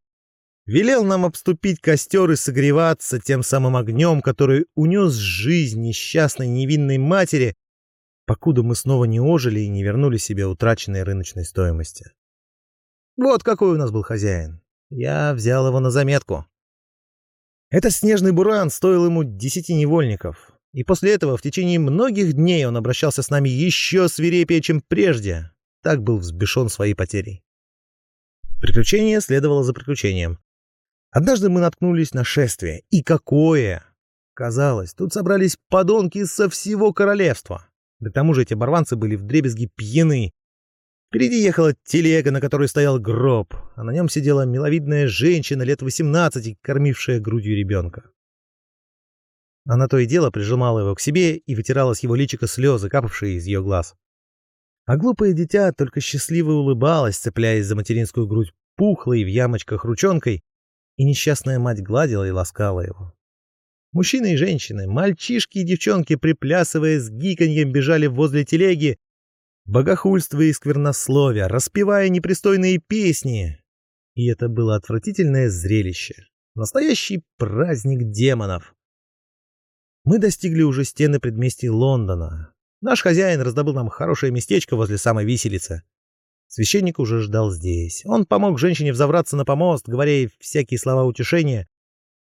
A: велел нам обступить костер и согреваться тем самым огнем, который унес жизнь несчастной невинной матери, покуда мы снова не ожили и не вернули себе утраченной рыночной стоимости. Вот какой у нас был хозяин. Я взял его на заметку. Этот снежный буран стоил ему десяти невольников, и после этого в течение многих дней он обращался с нами еще свирепее, чем прежде. Так был взбешен своей потерей. Приключение следовало за приключением. Однажды мы наткнулись на шествие. И какое! Казалось, тут собрались подонки со всего королевства. Да к тому же эти оборванцы были вдребезги пьяны. Впереди ехала телега, на которой стоял гроб, а на нем сидела миловидная женщина лет 18, кормившая грудью ребенка. Она то и дело прижимала его к себе и вытирала с его личика слезы, капавшие из ее глаз. А глупое дитя только счастливо улыбалось, цепляясь за материнскую грудь пухлой в ямочках ручонкой, и несчастная мать гладила и ласкала его. Мужчины и женщины, мальчишки и девчонки, приплясывая с гиканьем, бежали возле телеги, богохульствуя и сквернословия, распевая непристойные песни. И это было отвратительное зрелище. Настоящий праздник демонов. Мы достигли уже стены предместий Лондона. Наш хозяин раздобыл нам хорошее местечко возле самой виселицы. Священник уже ждал здесь. Он помог женщине взобраться на помост, говоря ей всякие слова утешения,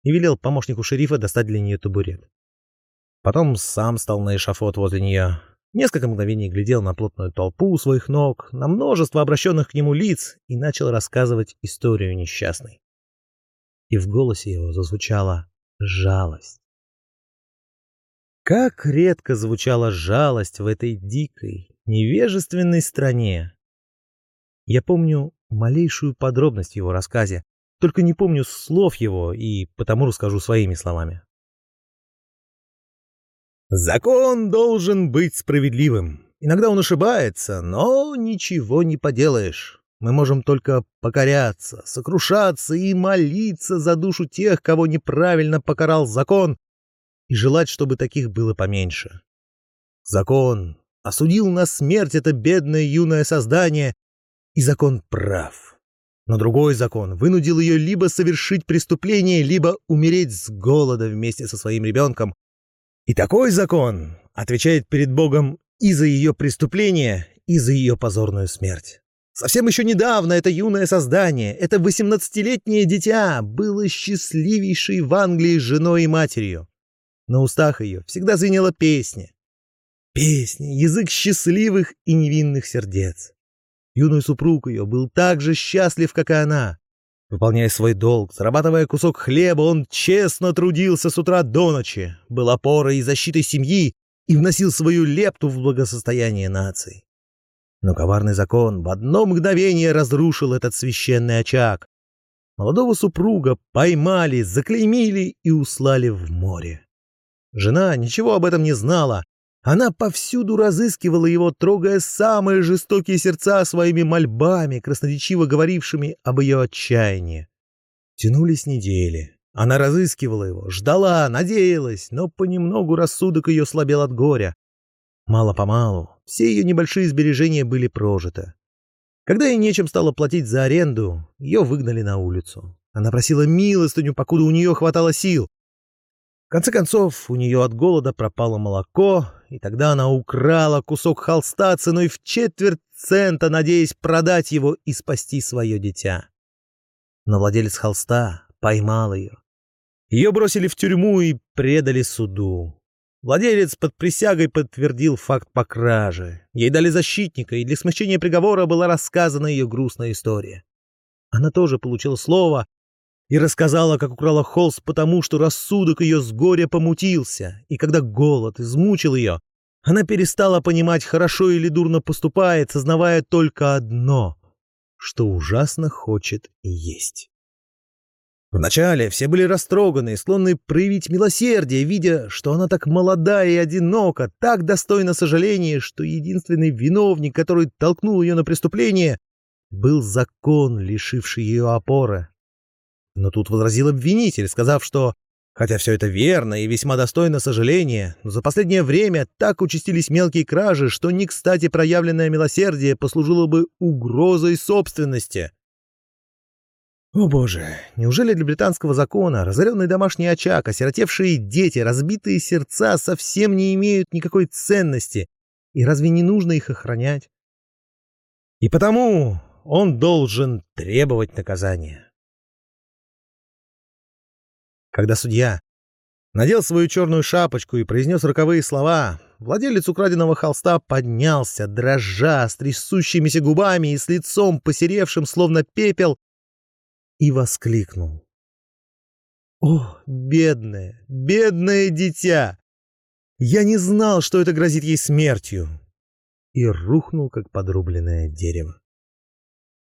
A: и велел помощнику шерифа достать для нее табурет. Потом сам стал на эшафот возле нее. Несколько мгновений глядел на плотную толпу у своих ног, на множество обращенных к нему лиц и начал рассказывать историю несчастной. И в голосе его зазвучала жалость. Как редко звучала жалость в этой дикой, невежественной стране. Я помню малейшую подробность в его рассказе, только не помню слов его и потому расскажу своими словами. Закон должен быть справедливым. Иногда он ошибается, но ничего не поделаешь. Мы можем только покоряться, сокрушаться и молиться за душу тех, кого неправильно покарал закон, и желать, чтобы таких было поменьше. Закон осудил на смерть это бедное юное создание, и закон прав. Но другой закон вынудил ее либо совершить преступление, либо умереть с голода вместе со своим ребенком. И такой закон отвечает перед Богом и за ее преступление, и за ее позорную смерть. Совсем еще недавно это юное создание, это восемнадцатилетнее дитя, было счастливейшей в Англии женой и матерью. На устах ее всегда звенела песня. Песня, язык счастливых и невинных сердец. Юный супруг ее был так же счастлив, как и она. Выполняя свой долг, зарабатывая кусок хлеба, он честно трудился с утра до ночи, был опорой и защитой семьи и вносил свою лепту в благосостояние нации. Но коварный закон в одно мгновение разрушил этот священный очаг. Молодого супруга поймали, заклеймили и услали в море. Жена ничего об этом не знала, она повсюду разыскивала его, трогая самые жестокие сердца своими мольбами, красноречиво говорившими об ее отчаянии. Тянулись недели. Она разыскивала его, ждала, надеялась, но понемногу рассудок ее слабел от горя. Мало-помалу все ее небольшие сбережения были прожиты. Когда ей нечем стало платить за аренду, ее выгнали на улицу. Она просила милостыню, покуда у нее хватало сил. В конце концов, у нее от голода пропало молоко, и тогда она украла кусок холста ценой в четверть цента, надеясь продать его и спасти свое дитя. Но владелец холста поймал ее. Ее бросили в тюрьму и предали суду. Владелец под присягой подтвердил факт по краже. Ей дали защитника, и для смягчения приговора была рассказана ее грустная история. Она тоже получила слово и рассказала, как украла холст потому, что рассудок ее с горя помутился, и когда голод измучил ее, она перестала понимать, хорошо или дурно поступает, сознавая только одно, что ужасно хочет есть. Вначале все были растроганы и склонны проявить милосердие, видя, что она так молода и одинока, так достойна сожаления, что единственный виновник, который толкнул ее на преступление, был закон, лишивший ее опоры. Но тут возразил обвинитель, сказав, что, хотя все это верно и весьма достойно сожаления, но за последнее время так участились мелкие кражи, что не кстати проявленное милосердие послужило бы угрозой собственности. О боже, неужели для британского закона разоренный домашний очаг, осиротевшие дети, разбитые сердца совсем не имеют никакой ценности, и разве не нужно их охранять? И потому он должен требовать наказания. Когда судья надел свою черную шапочку и произнес роковые слова, владелец украденного холста поднялся, дрожа, с трясущимися губами и с лицом посеревшим, словно пепел, и воскликнул. «О, бедное, бедное дитя! Я не знал, что это грозит ей смертью!» И рухнул, как подрубленное дерево.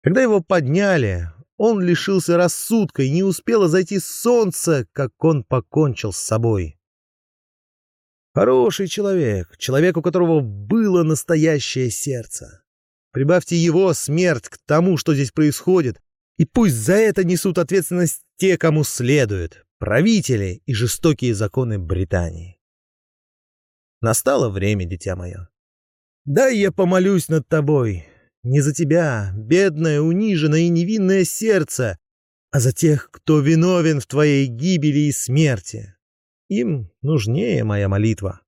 A: Когда его подняли, он лишился рассудка и не успело зайти солнце, как он покончил с собой. Хороший человек, человек, у которого было настоящее сердце. Прибавьте его смерть к тому, что здесь происходит, и пусть за это несут ответственность те, кому следует, правители и жестокие законы Британии. Настало время, дитя мое. Дай я помолюсь над тобой, не за тебя, бедное, униженное и невинное сердце, а за тех, кто виновен в твоей гибели и смерти. Им нужнее моя молитва.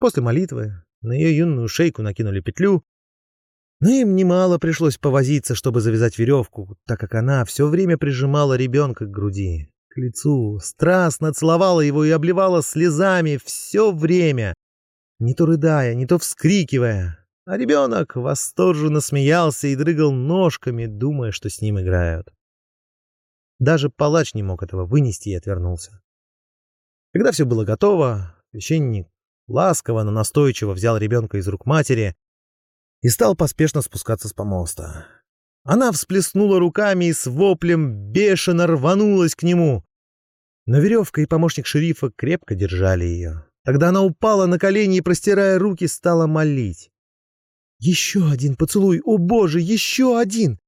A: После молитвы на ее юную шейку накинули петлю, но им немало пришлось повозиться, чтобы завязать веревку, так как она все время прижимала ребенка к груди, к лицу, страстно целовала его и обливала слезами все время, не то рыдая, не то вскрикивая, а ребенок восторженно смеялся и дрыгал ножками, думая, что с ним играют. Даже палач не мог этого вынести и отвернулся. Когда все было готово, священник ласково, но настойчиво взял ребенка из рук матери и стал поспешно спускаться с помоста. Она всплеснула руками и с воплем бешено рванулась к нему. Но веревка и помощник шерифа крепко держали ее. Тогда она упала на колени и, простирая руки, стала молить. Еще один поцелуй, о боже, еще один!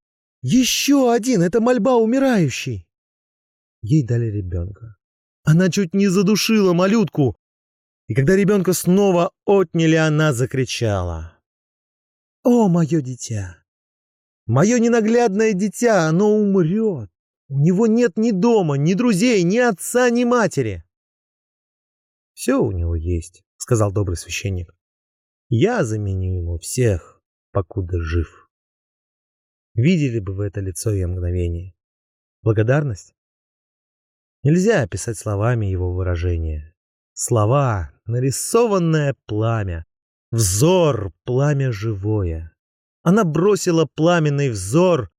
A: Еще один, это мольба умирающей! Ей дали ребенка. Она чуть не задушила малютку. И когда ребенка снова отняли, она закричала. «О, мое дитя! Мое ненаглядное дитя, оно умрет! У него нет ни дома, ни друзей, ни отца, ни матери!» «Все у него есть», — сказал добрый священник. Я заменю ему всех, покуда жив. Видели бы вы это лицо и мгновение. Благодарность? Нельзя описать словами его выражение. Слова — нарисованное пламя. Взор — пламя живое. Она бросила пламенный взор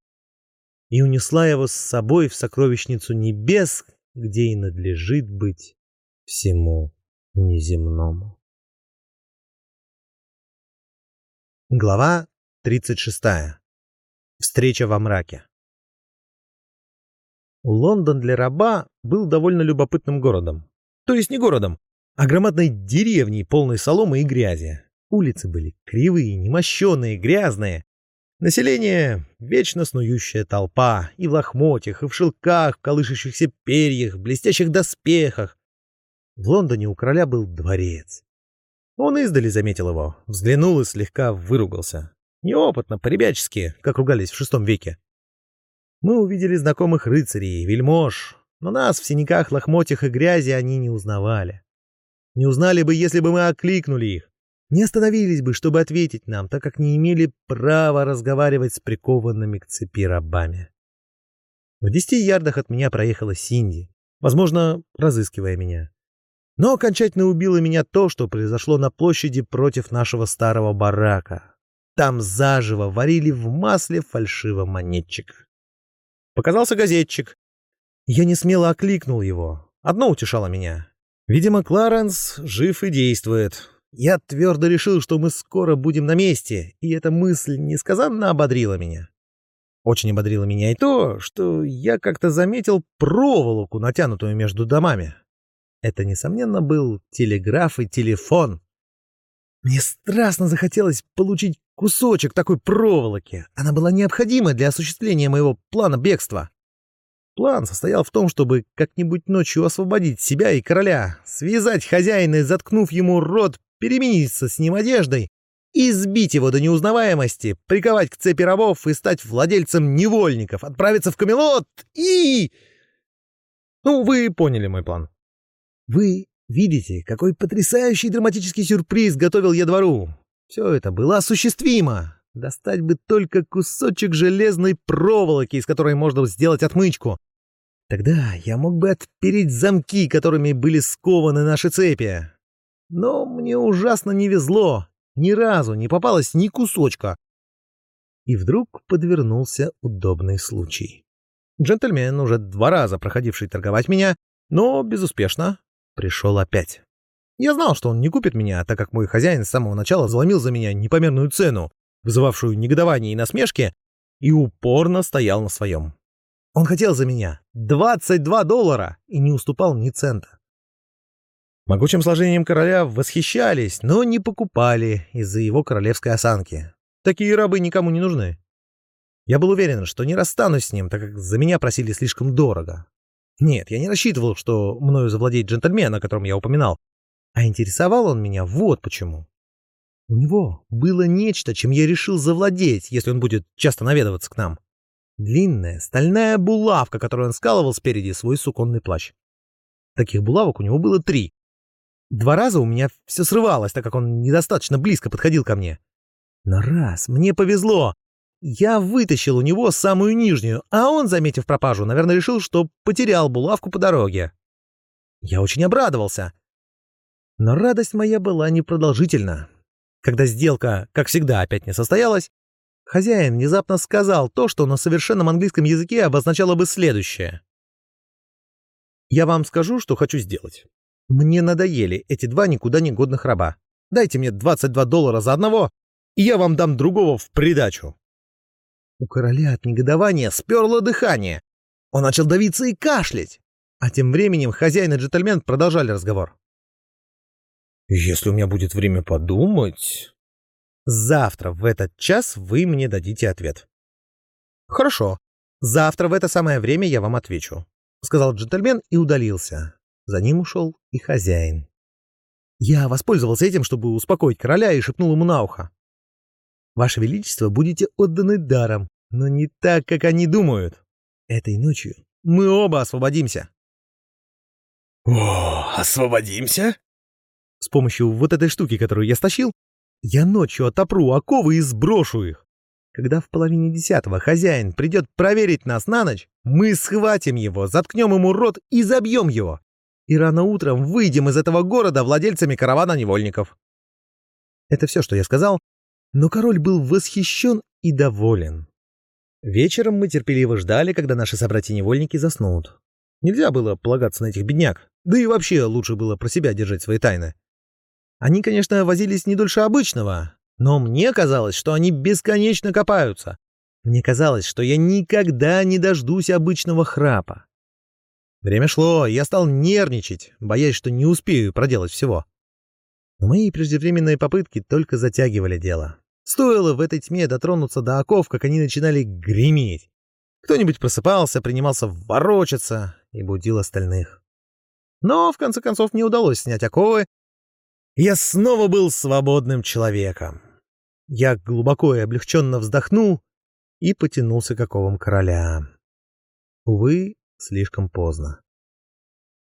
A: и унесла его с собой в сокровищницу небес, где и надлежит быть всему неземному. Глава 36. Встреча во мраке. Лондон для раба был довольно любопытным городом. То есть не городом, а громадной деревней, полной соломы и грязи. Улицы были кривые, немощенные, грязные. Население — вечно снующая толпа, и в лохмотьях, и в шелках, в колышащихся перьях, в блестящих доспехах. В Лондоне у короля был дворец. Он издали заметил его, взглянул и слегка выругался. Неопытно, по-ребячески, как ругались в шестом веке. Мы увидели знакомых рыцарей, вельмож, но нас в синяках, лохмотьях и грязи они не узнавали. Не узнали бы, если бы мы окликнули их. Не остановились бы, чтобы ответить нам, так как не имели права разговаривать с прикованными к цепи рабами. В десяти ярдах от меня проехала Синди, возможно, разыскивая меня. Но окончательно убило меня то, что произошло на площади против нашего старого барака. Там заживо варили в масле фальшивомонетчик. Показался газетчик. Я не смело окликнул его. Одно утешало меня. Видимо, Кларенс жив и действует. Я твердо решил, что мы скоро будем на месте, и эта мысль несказанно ободрила меня. Очень ободрило меня и то, что я как-то заметил проволоку, натянутую между домами. Это, несомненно, был телеграф и телефон. Мне страстно захотелось получить кусочек такой проволоки. Она была необходима для осуществления моего плана бегства. План состоял в том, чтобы как-нибудь ночью освободить себя и короля, связать хозяина заткнув ему рот, перемениться с ним одеждой, избить его до неузнаваемости, приковать к цепи рабов и стать владельцем невольников, отправиться в Камелот и... Ну, вы поняли мой план. Вы видите, какой потрясающий драматический сюрприз готовил я двору. Все это было осуществимо. Достать бы только кусочек железной проволоки, из которой можно сделать отмычку. Тогда я мог бы отпереть замки, которыми были скованы наши цепи. Но мне ужасно не везло. Ни разу не попалось ни кусочка. И вдруг подвернулся удобный случай. Джентльмен, уже два раза проходивший торговать меня, но безуспешно, пришел опять. Я знал, что он не купит меня, так как мой хозяин с самого начала заломил за меня непомерную цену, вызывавшую негодование и насмешки, и упорно стоял на своем. Он хотел за меня 22 доллара и не уступал ни цента. Могучим сложением короля восхищались, но не покупали из-за его королевской осанки. Такие рабы никому не нужны. Я был уверен, что не расстанусь с ним, так как за меня просили слишком дорого. Нет, я не рассчитывал, что мною завладеет джентльмен, о котором я упоминал. А интересовал он меня вот почему. У него было нечто, чем я решил завладеть, если он будет часто наведываться к нам. Длинная стальная булавка, которую он скалывал спереди свой суконный плащ. Таких булавок у него было три. Два раза у меня все срывалось, так как он недостаточно близко подходил ко мне. Но раз мне повезло, я вытащил у него самую нижнюю, а он, заметив пропажу, наверное, решил, что потерял булавку по дороге. Я очень обрадовался. Но радость моя была непродолжительна. Когда сделка, как всегда, опять не состоялась, хозяин внезапно сказал то, что на совершенном английском языке обозначало бы следующее. «Я вам скажу, что хочу сделать. Мне надоели эти два никуда не годных раба. Дайте мне 22 доллара за одного, и я вам дам другого в придачу». У короля от негодования сперло дыхание. Он начал давиться и кашлять. А тем временем хозяин и джентльмен продолжали разговор. Если у меня будет время подумать... Завтра в этот час вы мне дадите ответ. Хорошо. Завтра в это самое время я вам отвечу, сказал джентльмен и удалился. За ним ушел и хозяин. Я воспользовался этим, чтобы успокоить короля и шепнул ему на ухо. Ваше Величество, будете отданы даром, но не так, как они думают. Этой ночью мы оба освободимся.
C: О, освободимся?
A: С помощью вот этой штуки, которую я стащил, я ночью отопру оковы и сброшу их. Когда в половине десятого хозяин придет проверить нас на ночь, мы схватим его, заткнем ему рот и забьем его. И рано утром выйдем из этого города владельцами каравана невольников. Это все, что я сказал, но король был восхищен и доволен. Вечером мы терпеливо ждали, когда наши собратья-невольники заснут. Нельзя было полагаться на этих бедняк, да и вообще лучше было про себя держать свои тайны. Они, конечно, возились не дольше обычного, но мне казалось, что они бесконечно копаются. Мне казалось, что я никогда не дождусь обычного храпа. Время шло, я стал нервничать, боясь, что не успею проделать всего. Но мои преждевременные попытки только затягивали дело. Стоило в этой тьме дотронуться до оков, как они начинали греметь. Кто-нибудь просыпался, принимался ворочаться и будил остальных. Но, в конце концов, не удалось снять оковы, я снова был свободным человеком. Я глубоко и облегченно вздохнул и потянулся к оковам короля. Увы, слишком поздно.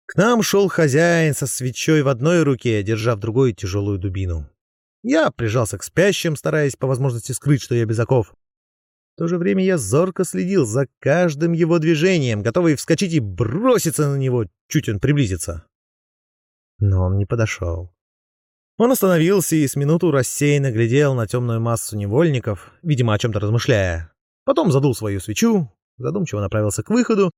A: К нам шел хозяин со свечой в одной руке, держа в другой тяжелую дубину. Я прижался к спящим, стараясь по возможности скрыть, что я без оков. В то же время я зорко следил за каждым его движением, готовый вскочить и броситься на него, чуть он приблизится. Но он не подошел. Он остановился и с минуту рассеянно глядел на темную массу невольников, видимо, о чем-то размышляя. Потом задул свою свечу, задумчиво направился к выходу,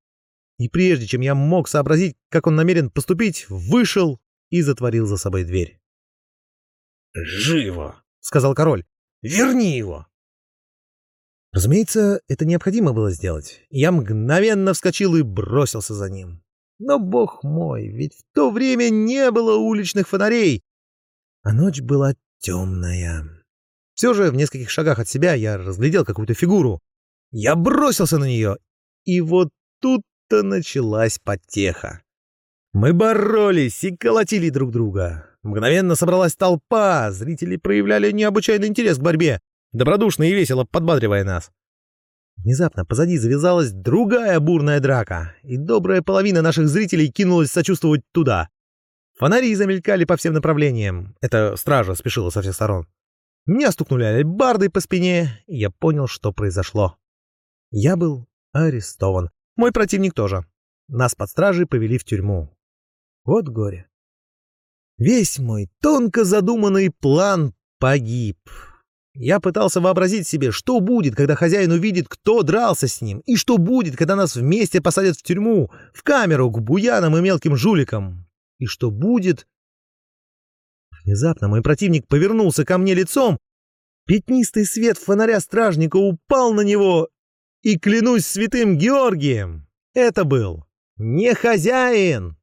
A: и прежде чем я мог сообразить, как он намерен поступить, вышел и затворил за собой дверь.
C: «Живо!»
A: — сказал король. «Верни его!» Разумеется, это необходимо было сделать. Я мгновенно вскочил и бросился за ним. Но, бог мой, ведь в то время не было уличных фонарей, а ночь была темная. Все же в нескольких шагах от себя я разглядел какую-то фигуру. Я бросился на нее, и вот тут-то началась потеха. Мы боролись и колотили друг друга. Мгновенно собралась толпа, зрители проявляли необычайный интерес к борьбе, добродушно и весело подбадривая нас. Внезапно позади завязалась другая бурная драка, и добрая половина наших зрителей кинулась сочувствовать туда. Фонари замелькали по всем направлениям. Это стража спешила со всех сторон. Меня стукнули альбардой по спине, и я понял, что произошло. Я был арестован. Мой противник тоже. нас под стражей повели в тюрьму. Вот горе. Весь мой тонко задуманный план погиб. Я пытался вообразить себе, что будет, когда хозяин увидит, кто дрался с ним, и что будет, когда нас вместе посадят в тюрьму, в камеру к буянам и мелким жуликам. И что будет... Внезапно мой противник повернулся ко мне лицом, пятнистый свет фонаря стражника упал на него, и, клянусь святым Георгием, это был не хозяин.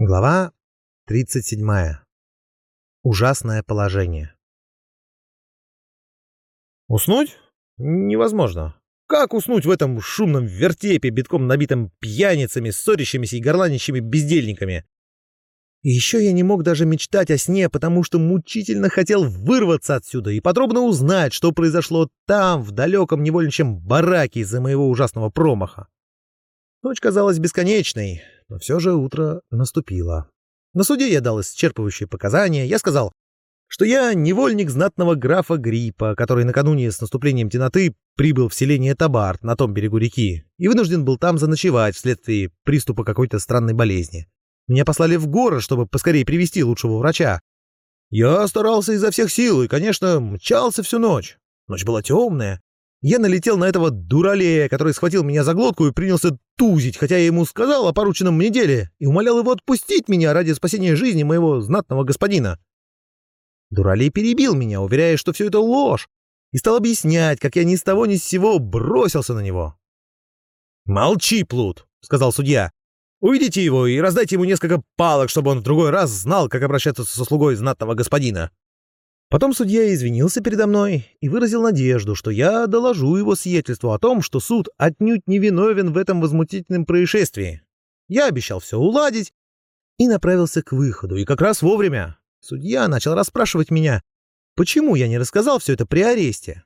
A: Глава 37. Ужасное положение. Уснуть? Невозможно. Как уснуть в этом шумном вертепе, битком набитом пьяницами, ссорящимися и горланищими бездельниками? И еще я не мог даже мечтать о сне, потому что мучительно хотел вырваться отсюда и подробно узнать, что произошло там, в далеком невольничьем бараке из-за моего ужасного промаха. Ночь казалась бесконечной, но все же утро наступило. На суде я дал исчерпывающие показания. Я сказал, что я невольник знатного графа Гриппа, который накануне с наступлением темноты прибыл в селение Табарт на том берегу реки и вынужден был там заночевать вследствие приступа какой-то странной болезни. Меня послали в город, чтобы поскорее привести лучшего врача. Я старался изо всех сил и, конечно, мчался всю ночь. Ночь была темная, я налетел на этого дуралея, который схватил меня за глотку и принялся тузить, хотя я ему сказал о порученном мне деле и умолял его отпустить меня ради спасения жизни моего знатного господина. Дуралей перебил меня, уверяя, что все это ложь, и стал объяснять, как я ни с того ни с сего бросился на него. «Молчи, Плут», — сказал судья. «Уведите его и раздайте ему несколько палок, чтобы он в другой раз знал, как обращаться со слугой знатного господина». Потом судья извинился передо мной и выразил надежду, что я доложу его сиятельству о том, что суд отнюдь не виновен в этом возмутительном происшествии. Я обещал все уладить и направился к выходу, и как раз вовремя. Судья начал расспрашивать меня, почему я не рассказал все это при аресте.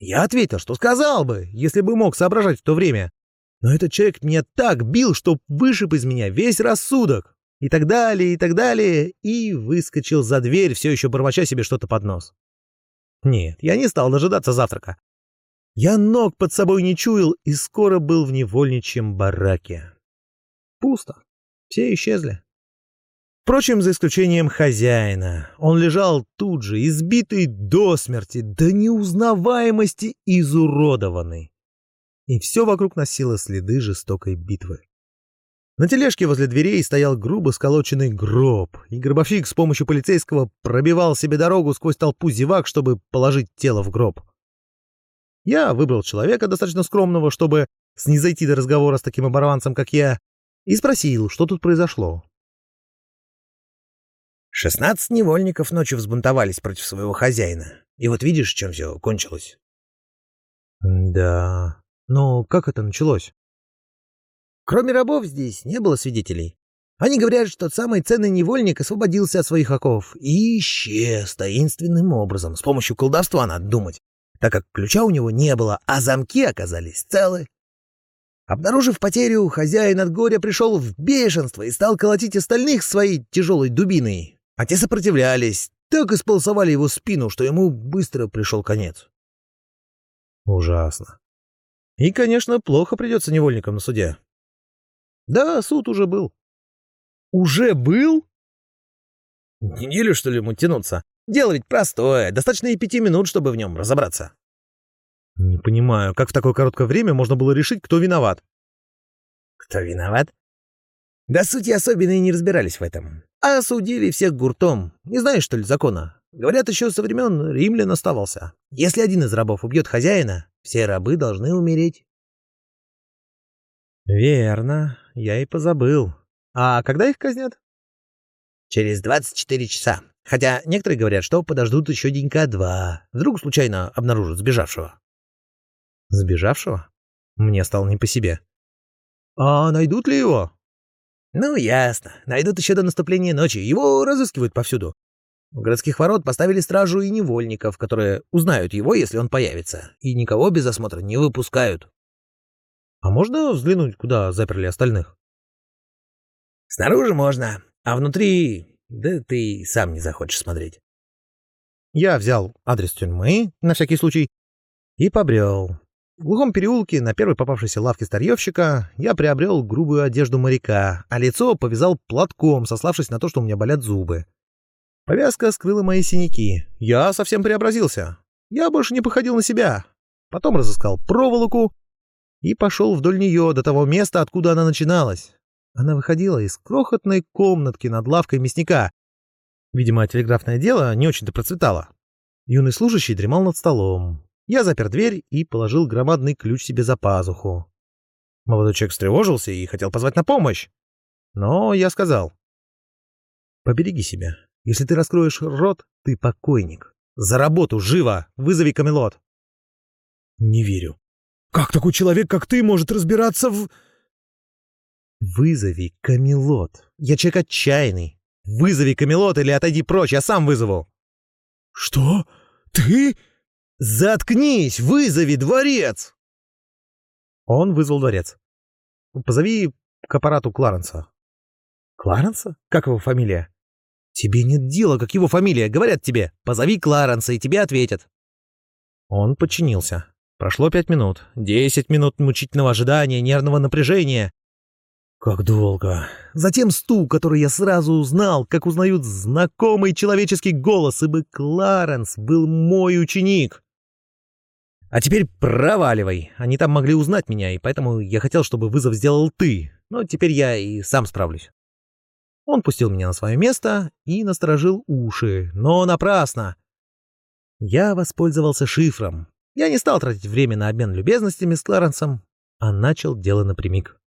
A: Я ответил, что сказал бы, если бы мог соображать в то время. Но этот человек меня так бил, что вышиб из меня весь рассудок и так далее, и так далее, и выскочил за дверь, все еще бормоча себе что-то под нос. Нет, я не стал дожидаться завтрака. Я ног под собой не чуял и скоро был в невольничьем бараке. Пусто. Все исчезли. Впрочем, за исключением хозяина. Он лежал тут же, избитый до смерти, до неузнаваемости изуродованный. И все вокруг носило следы жестокой битвы. На тележке возле дверей стоял грубо сколоченный гроб, и гробовщик с помощью полицейского пробивал себе дорогу сквозь толпу зевак, чтобы положить тело в гроб. Я выбрал человека достаточно скромного, чтобы снизойти до разговора с таким оборванцем, как я, и спросил, что тут произошло.
D: Шестнадцать невольников ночью взбунтовались против своего хозяина. И вот видишь, чем все кончилось.
A: Да, но как это началось?
D: Кроме рабов здесь не было свидетелей. Они говорят, что самый ценный невольник освободился от своих оков и исчез таинственным образом, с помощью колдовства, надо думать, так как ключа у него не было, а замки оказались целы. Обнаружив потерю, хозяин от горя пришел в бешенство и стал колотить остальных своей тяжелой дубиной, а те сопротивлялись, так исполосовали его спину, что ему быстро пришел конец.
A: Ужасно. И, конечно, плохо придется невольникам на суде. Да, суд уже был.
D: Уже был?
A: Неделю, что ли, ему тянуться? Дело ведь простое, достаточно и пяти минут, чтобы в нем разобраться. Не понимаю, как в такое короткое время можно было решить, кто виноват?
D: Кто виноват? Да сути особенно и не разбирались в этом. А судили всех гуртом. Не знаешь, что ли, закона? Говорят, еще со времен римлян оставался. Если один из рабов убьет хозяина, все рабы должны умереть.
A: Верно, я и позабыл. А когда их казнят?
D: Через 24 часа. Хотя некоторые говорят, что подождут еще денька два. Вдруг случайно обнаружат сбежавшего.
A: Сбежавшего? Мне стало не по себе. А найдут ли его?
D: Ну, ясно. Найдут еще до наступления ночи. Его разыскивают повсюду. У городских ворот поставили стражу и невольников, которые узнают его, если он появится, и никого без осмотра не выпускают.
A: А можно взглянуть, куда заперли остальных?
D: Снаружи можно, а внутри... Да ты сам не захочешь смотреть.
A: Я взял адрес тюрьмы, на всякий случай, и побрел.
D: В глухом переулке на первой попавшейся лавке старьевщика я приобрел грубую одежду моряка, а лицо повязал платком, сославшись на то, что у меня болят зубы. Повязка скрыла мои синяки. Я совсем преобразился. Я больше не походил на себя. Потом разыскал проволоку и пошел вдоль нее до того места, откуда она начиналась. Она выходила из крохотной комнатки над лавкой мясника. Видимо, телеграфное дело не очень-то процветало. Юный служащий дремал над столом. Я запер дверь и положил громадный ключ себе за пазуху. Молодой человек встревожился и хотел позвать на помощь. Но я сказал. «Побереги себя. Если ты раскроешь рот, ты покойник. За работу, живо! Вызови Камелот!» «Не верю. Как такой человек, как ты, может разбираться в...» «Вызови Камелот. Я человек отчаянный. Вызови Камелот или отойди прочь, я сам вызову». «Что? Ты?» «Заткнись! Вызови дворец!» Он вызвал дворец. «Позови к аппарату Кларенса». «Кларенса? Как его фамилия?» «Тебе нет дела, как его фамилия. Говорят тебе, позови Кларенса, и тебе ответят». Он подчинился. Прошло пять минут. Десять минут мучительного ожидания, нервного напряжения. Как долго. Затем стук, который я сразу узнал, как узнают знакомый человеческий голос, ибо Кларенс был мой ученик. А теперь проваливай. Они там могли узнать меня, и поэтому я хотел, чтобы вызов сделал ты. Но теперь я и сам справлюсь. Он пустил меня на свое место и насторожил уши, но напрасно. Я воспользовался шифром. Я не стал тратить время на обмен любезностями с Кларенсом, а начал дело напрямик.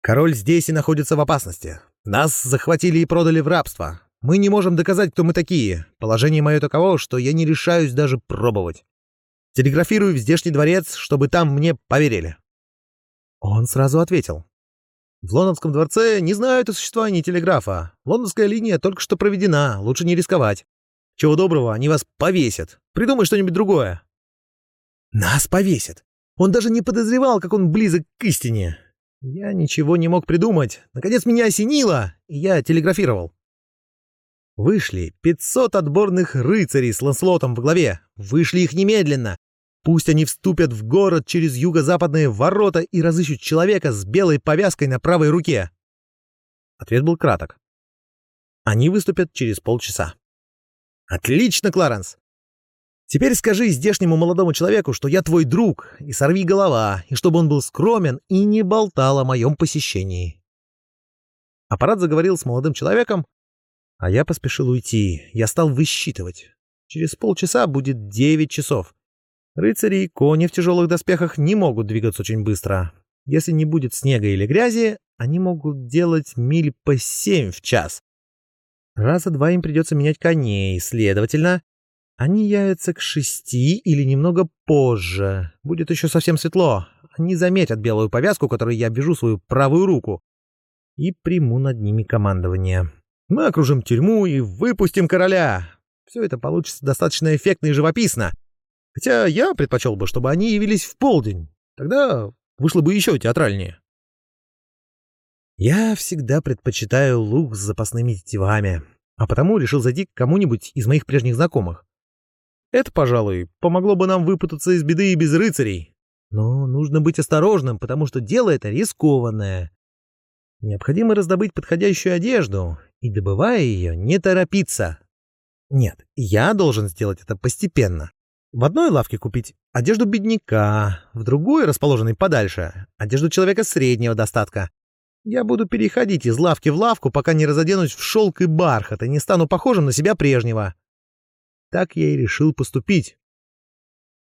D: Король здесь и находится в опасности. Нас захватили и продали в рабство. Мы не можем доказать, кто мы такие. Положение мое таково, что я не решаюсь даже пробовать. Телеграфирую в здешний дворец, чтобы там мне поверили. Он сразу ответил. В лондонском дворце не знают о существовании телеграфа. Лондонская линия только что проведена, лучше не рисковать. Чего доброго, они вас повесят. Придумай что-нибудь другое. Нас повесят. Он даже не подозревал, как он близок к истине. Я ничего не мог придумать. Наконец меня осенило, и я телеграфировал. Вышли 500 отборных рыцарей с Ланслотом в главе. Вышли их немедленно. Пусть они вступят в город через юго-западные ворота и разыщут человека с белой повязкой на правой руке. Ответ был краток. Они выступят через полчаса. Отлично, Кларенс. Теперь скажи здешнему молодому человеку, что я твой друг, и сорви голова, и чтобы он был скромен и не болтал о моем посещении. Аппарат заговорил с молодым человеком, а я поспешил уйти. Я стал высчитывать. Через полчаса будет девять часов. Рыцари и кони в тяжелых доспехах не могут двигаться очень быстро. Если не будет снега или грязи, они могут делать миль по семь в час. Раза два им придется менять коней, следовательно, они явятся к шести или немного позже. Будет еще совсем светло. Они заметят белую повязку, которой я обвяжу свою правую руку, и приму над ними командование. Мы окружим тюрьму и выпустим короля. Все это получится достаточно эффектно и живописно. Хотя я предпочел бы, чтобы они явились в полдень. Тогда вышло бы еще театральнее. Я всегда предпочитаю лук с запасными тетивами, а потому решил зайти к кому-нибудь из моих прежних знакомых. Это, пожалуй, помогло бы нам выпутаться из беды и без рыцарей. Но нужно быть осторожным, потому что дело это рискованное. Необходимо раздобыть подходящую одежду, и, добывая ее, не торопиться. Нет, я должен сделать это постепенно. В одной лавке купить одежду бедняка, в другой, расположенной подальше, одежду человека среднего достатка. Я буду переходить из лавки в лавку, пока не разоденусь в шелк и бархат и не стану похожим на себя прежнего. Так я и решил поступить.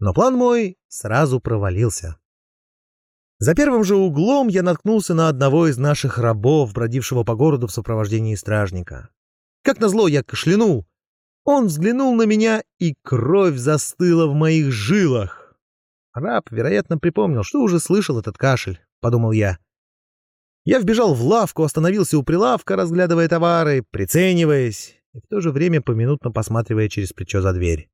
D: Но план мой сразу провалился. За первым же углом я наткнулся на одного из наших рабов, бродившего по городу в сопровождении стражника. Как назло, я кашлянул. Он взглянул на меня, и кровь застыла в моих жилах. Раб, вероятно, припомнил, что уже слышал этот кашель, — подумал я. Я вбежал в лавку, остановился у прилавка, разглядывая товары, прицениваясь и в то же время поминутно посматривая через плечо за дверь.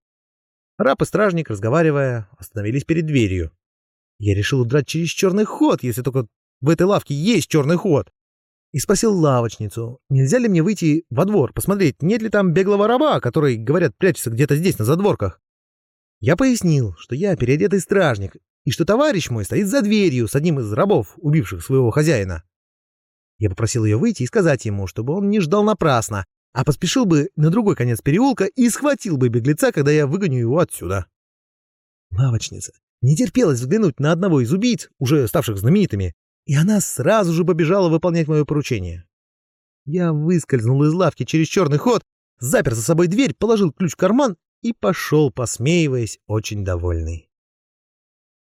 D: Раб и стражник, разговаривая, остановились перед дверью. Я решил удрать через черный ход, если только в этой лавке есть черный ход. И спросил лавочницу, нельзя ли мне выйти во двор, посмотреть, нет ли там беглого раба, который, говорят, прячется где-то здесь, на задворках. Я пояснил, что я переодетый стражник, и что товарищ мой стоит за дверью с одним из рабов, убивших своего хозяина. Я попросил ее выйти и сказать ему, чтобы он не ждал напрасно, а поспешил бы на другой конец переулка и схватил бы беглеца, когда я выгоню его отсюда. Лавочница не терпелась взглянуть на одного из убийц, уже ставших знаменитыми, и она сразу же побежала выполнять мое поручение. Я выскользнул из лавки через черный ход, запер за собой дверь, положил ключ в карман и пошел, посмеиваясь, очень довольный.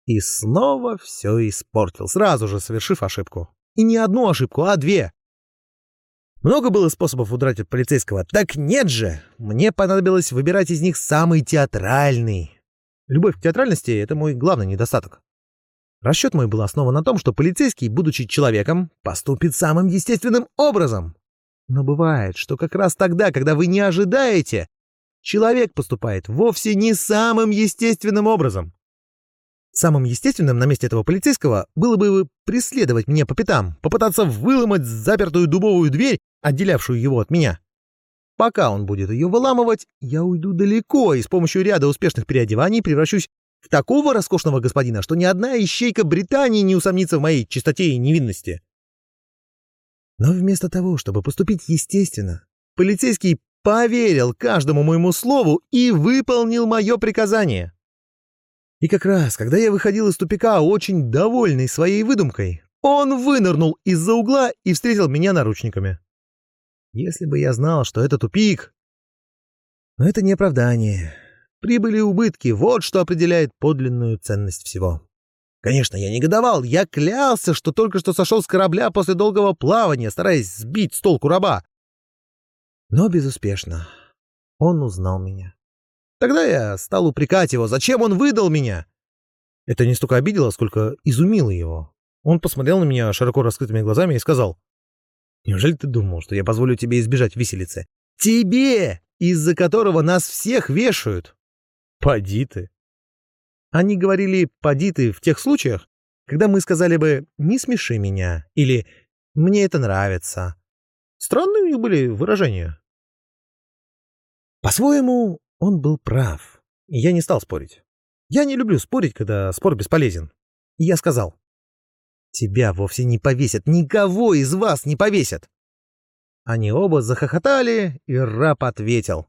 D: И снова все испортил, сразу же совершив ошибку. И не одну ошибку, а две. Много было способов удрать от полицейского. Так нет же! Мне понадобилось выбирать из них самый театральный. Любовь к театральности — это мой главный недостаток. Расчет мой был основан на том, что полицейский, будучи человеком, поступит самым естественным образом. Но бывает, что как раз тогда, когда вы не ожидаете, человек поступает вовсе не самым естественным образом. Самым естественным на месте этого полицейского было бы преследовать меня по пятам, попытаться выломать запертую дубовую дверь, отделявшую его от меня. Пока он будет ее выламывать, я уйду далеко и с помощью ряда успешных переодеваний превращусь в такого роскошного господина, что ни одна ищейка Британии не усомнится в моей чистоте и невинности. Но вместо того, чтобы поступить естественно, полицейский поверил каждому моему слову и выполнил мое приказание. И как раз, когда я выходил из тупика, очень довольный своей выдумкой, он вынырнул из-за угла и встретил меня наручниками. Если бы я знал, что это тупик... Но это не оправдание. Прибыли и убытки — вот что определяет подлинную ценность всего. Конечно, я негодовал, я клялся, что только что сошел с корабля после долгого плавания, стараясь сбить с толку раба. Но безуспешно. Он узнал меня. Тогда я стал упрекать его, зачем он выдал меня. Это не столько обидело, сколько изумило его. Он посмотрел на меня широко раскрытыми глазами и сказал, «Неужели ты думал, что я позволю тебе избежать виселицы? Тебе, из-за которого нас всех вешают!» «Поди ты!» Они говорили «поди ты» в тех случаях, когда мы сказали бы «не смеши меня» или «мне это нравится». Странные у них были выражения. По-своему, он был прав, я не стал спорить. Я не люблю спорить, когда спор бесполезен. Я сказал, «Тебя вовсе не повесят, никого из вас не повесят!» Они оба захохотали, и раб ответил.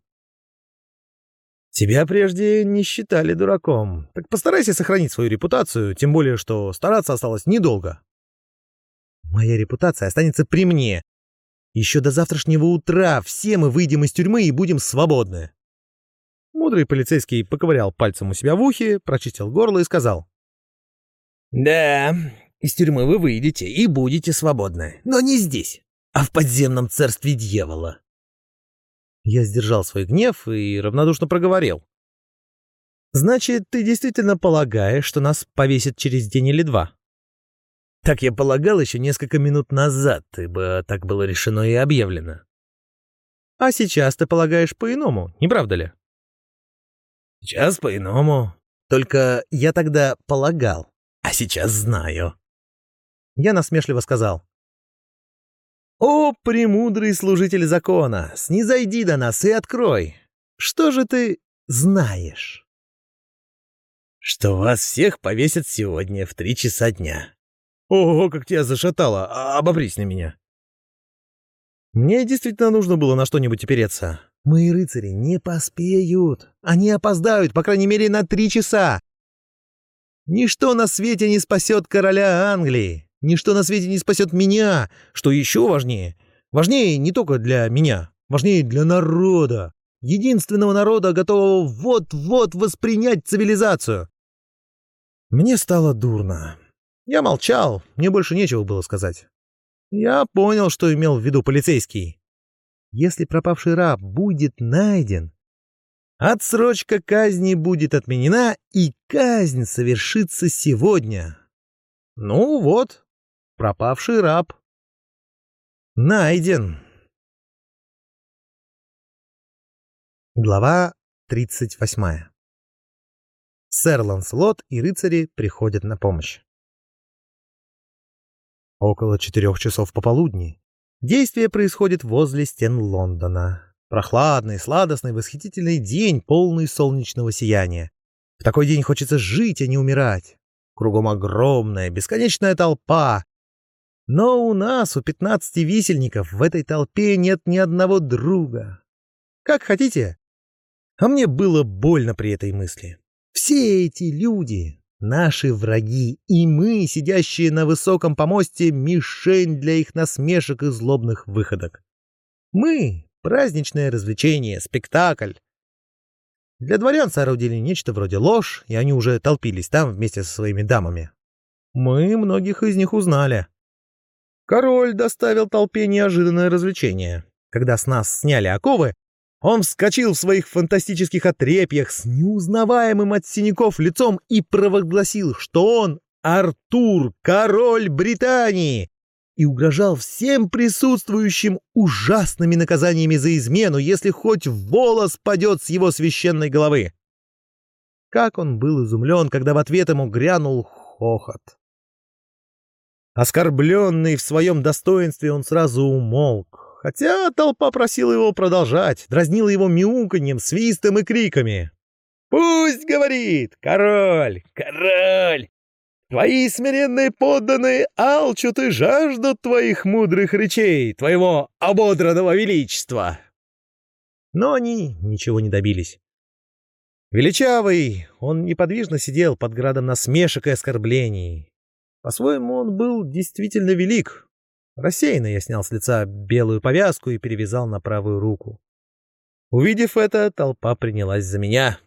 D: «Тебя прежде не считали дураком, так постарайся сохранить свою репутацию, тем более, что стараться осталось недолго». «Моя репутация останется при мне. Еще до завтрашнего утра все мы выйдем из тюрьмы и будем свободны». Мудрый полицейский поковырял пальцем у себя в ухе, прочистил горло и сказал. «Да, из тюрьмы вы выйдете и будете свободны, но не здесь, а в подземном царстве дьявола». Я сдержал свой гнев и равнодушно проговорил. «Значит, ты действительно полагаешь, что нас повесят через день или два?» «Так я полагал еще несколько минут назад, ибо так было решено и объявлено». «А сейчас ты полагаешь по-иному, не правда ли?» Сейчас по-иному. Только я тогда полагал, а сейчас знаю. Я насмешливо сказал. «О, премудрый служитель закона, снизойди до нас и открой. Что же ты знаешь?» «Что вас всех повесят сегодня в три часа дня». «Ого, как тебя зашатало! А, обопрись на меня!» Мне действительно нужно было на что-нибудь опереться. Мои рыцари не поспеют. Они опоздают, по крайней мере, на три часа. Ничто на свете не спасет короля Англии. Ничто на свете не спасет меня. Что еще важнее? Важнее не только для меня. Важнее для народа. Единственного народа, готового вот-вот воспринять цивилизацию. Мне стало дурно. Я молчал, мне больше нечего было сказать. Я понял, что имел в виду полицейский. Если пропавший раб будет найден, отсрочка казни будет отменена, и казнь совершится сегодня. Ну вот, пропавший раб найден. Глава 38. Сэр Ланселот и рыцари приходят на помощь. Около четырех часов пополудни Действие происходит возле стен Лондона. Прохладный, сладостный, восхитительный день, полный солнечного сияния. В такой день хочется жить, а не умирать. Кругом огромная, бесконечная толпа. Но у нас, у пятнадцати висельников, в этой толпе нет ни одного друга. Как хотите. А мне было больно при этой мысли. Все эти люди — наши враги, и мы, сидящие на высоком помосте, мишень для их насмешек и злобных выходок. Мы — праздничное развлечение, спектакль. Для дворян соорудили нечто вроде ложь, и они уже толпились там вместе со своими дамами. Мы многих из них узнали. Король доставил толпе неожиданное развлечение. Когда с нас сняли оковы, он вскочил в своих фантастических отрепьях с неузнаваемым от синяков лицом и провозгласил, что он Артур, король Британии, и угрожал всем присутствующим ужасными наказаниями за измену, если хоть волос падет с его священной головы. Как он был изумлен, когда в ответ ему грянул хохот. Оскорбленный в своем достоинстве, он сразу умолк, хотя толпа просила его продолжать, дразнила его мяуканьем, свистом и криками. «Пусть говорит! Король! Король! Твои смиренные подданные алчут и жаждут твоих мудрых речей, твоего ободранного величества!» Но они ничего не добились. Величавый, он неподвижно сидел под градом насмешек и оскорблений. По-своему, он был действительно велик. Рассеянно я снял с лица белую повязку и перевязал на правую руку. Увидев это, толпа принялась за меня.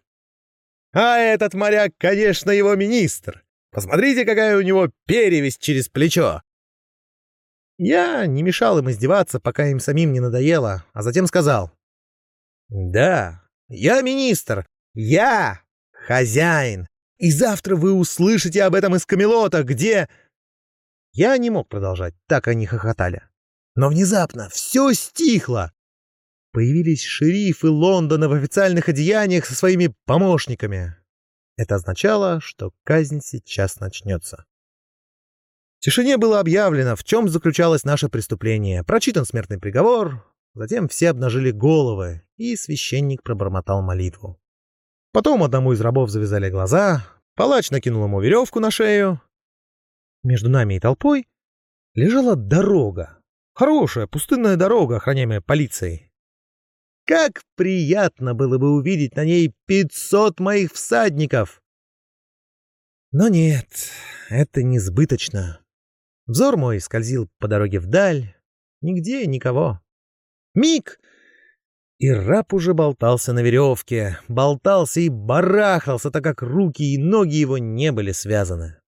D: «А этот моряк, конечно, его министр! Посмотрите, какая у него перевесь через плечо!» Я не мешал им издеваться, пока им самим не надоело, а затем сказал. «Да, я министр, я хозяин, и завтра вы услышите об этом из Камелота, где...» Я не мог продолжать, так они хохотали. Но внезапно все стихло. Появились шерифы Лондона в официальных одеяниях со своими помощниками. Это означало, что казнь сейчас начнется. В тишине было объявлено, в чем заключалось наше преступление. Прочитан смертный приговор, затем все обнажили головы, и священник пробормотал молитву. Потом одному из рабов завязали глаза, палач накинул ему веревку на шею. Между нами и толпой лежала дорога. Хорошая пустынная дорога, охраняемая полицией. Как приятно было бы увидеть на ней пятьсот моих всадников! Но нет, это несбыточно. Взор мой скользил по дороге вдаль. Нигде никого. Миг! И раб уже болтался на веревке, болтался и барахался, так как руки и ноги его не были связаны.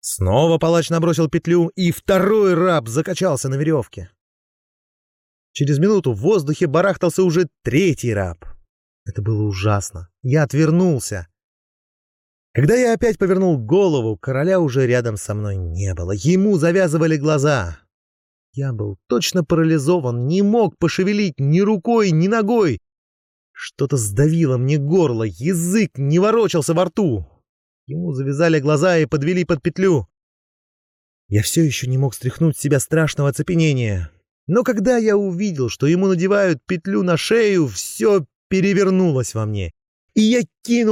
D: Снова палач набросил петлю, и второй раб закачался на веревке. Через минуту в воздухе барахтался уже третий раб. Это было ужасно. Я отвернулся. Когда я опять повернул голову, короля уже рядом со мной не было. Ему завязывали глаза. Я был точно парализован, не мог пошевелить ни рукой, ни ногой. Что-то сдавило мне горло, язык не ворочался во рту. Ему завязали глаза и подвели под петлю. Я все еще не мог стряхнуть с себя страшного оцепенения. Но когда я увидел, что ему надевают петлю на шею, все перевернулось во мне, и я кинул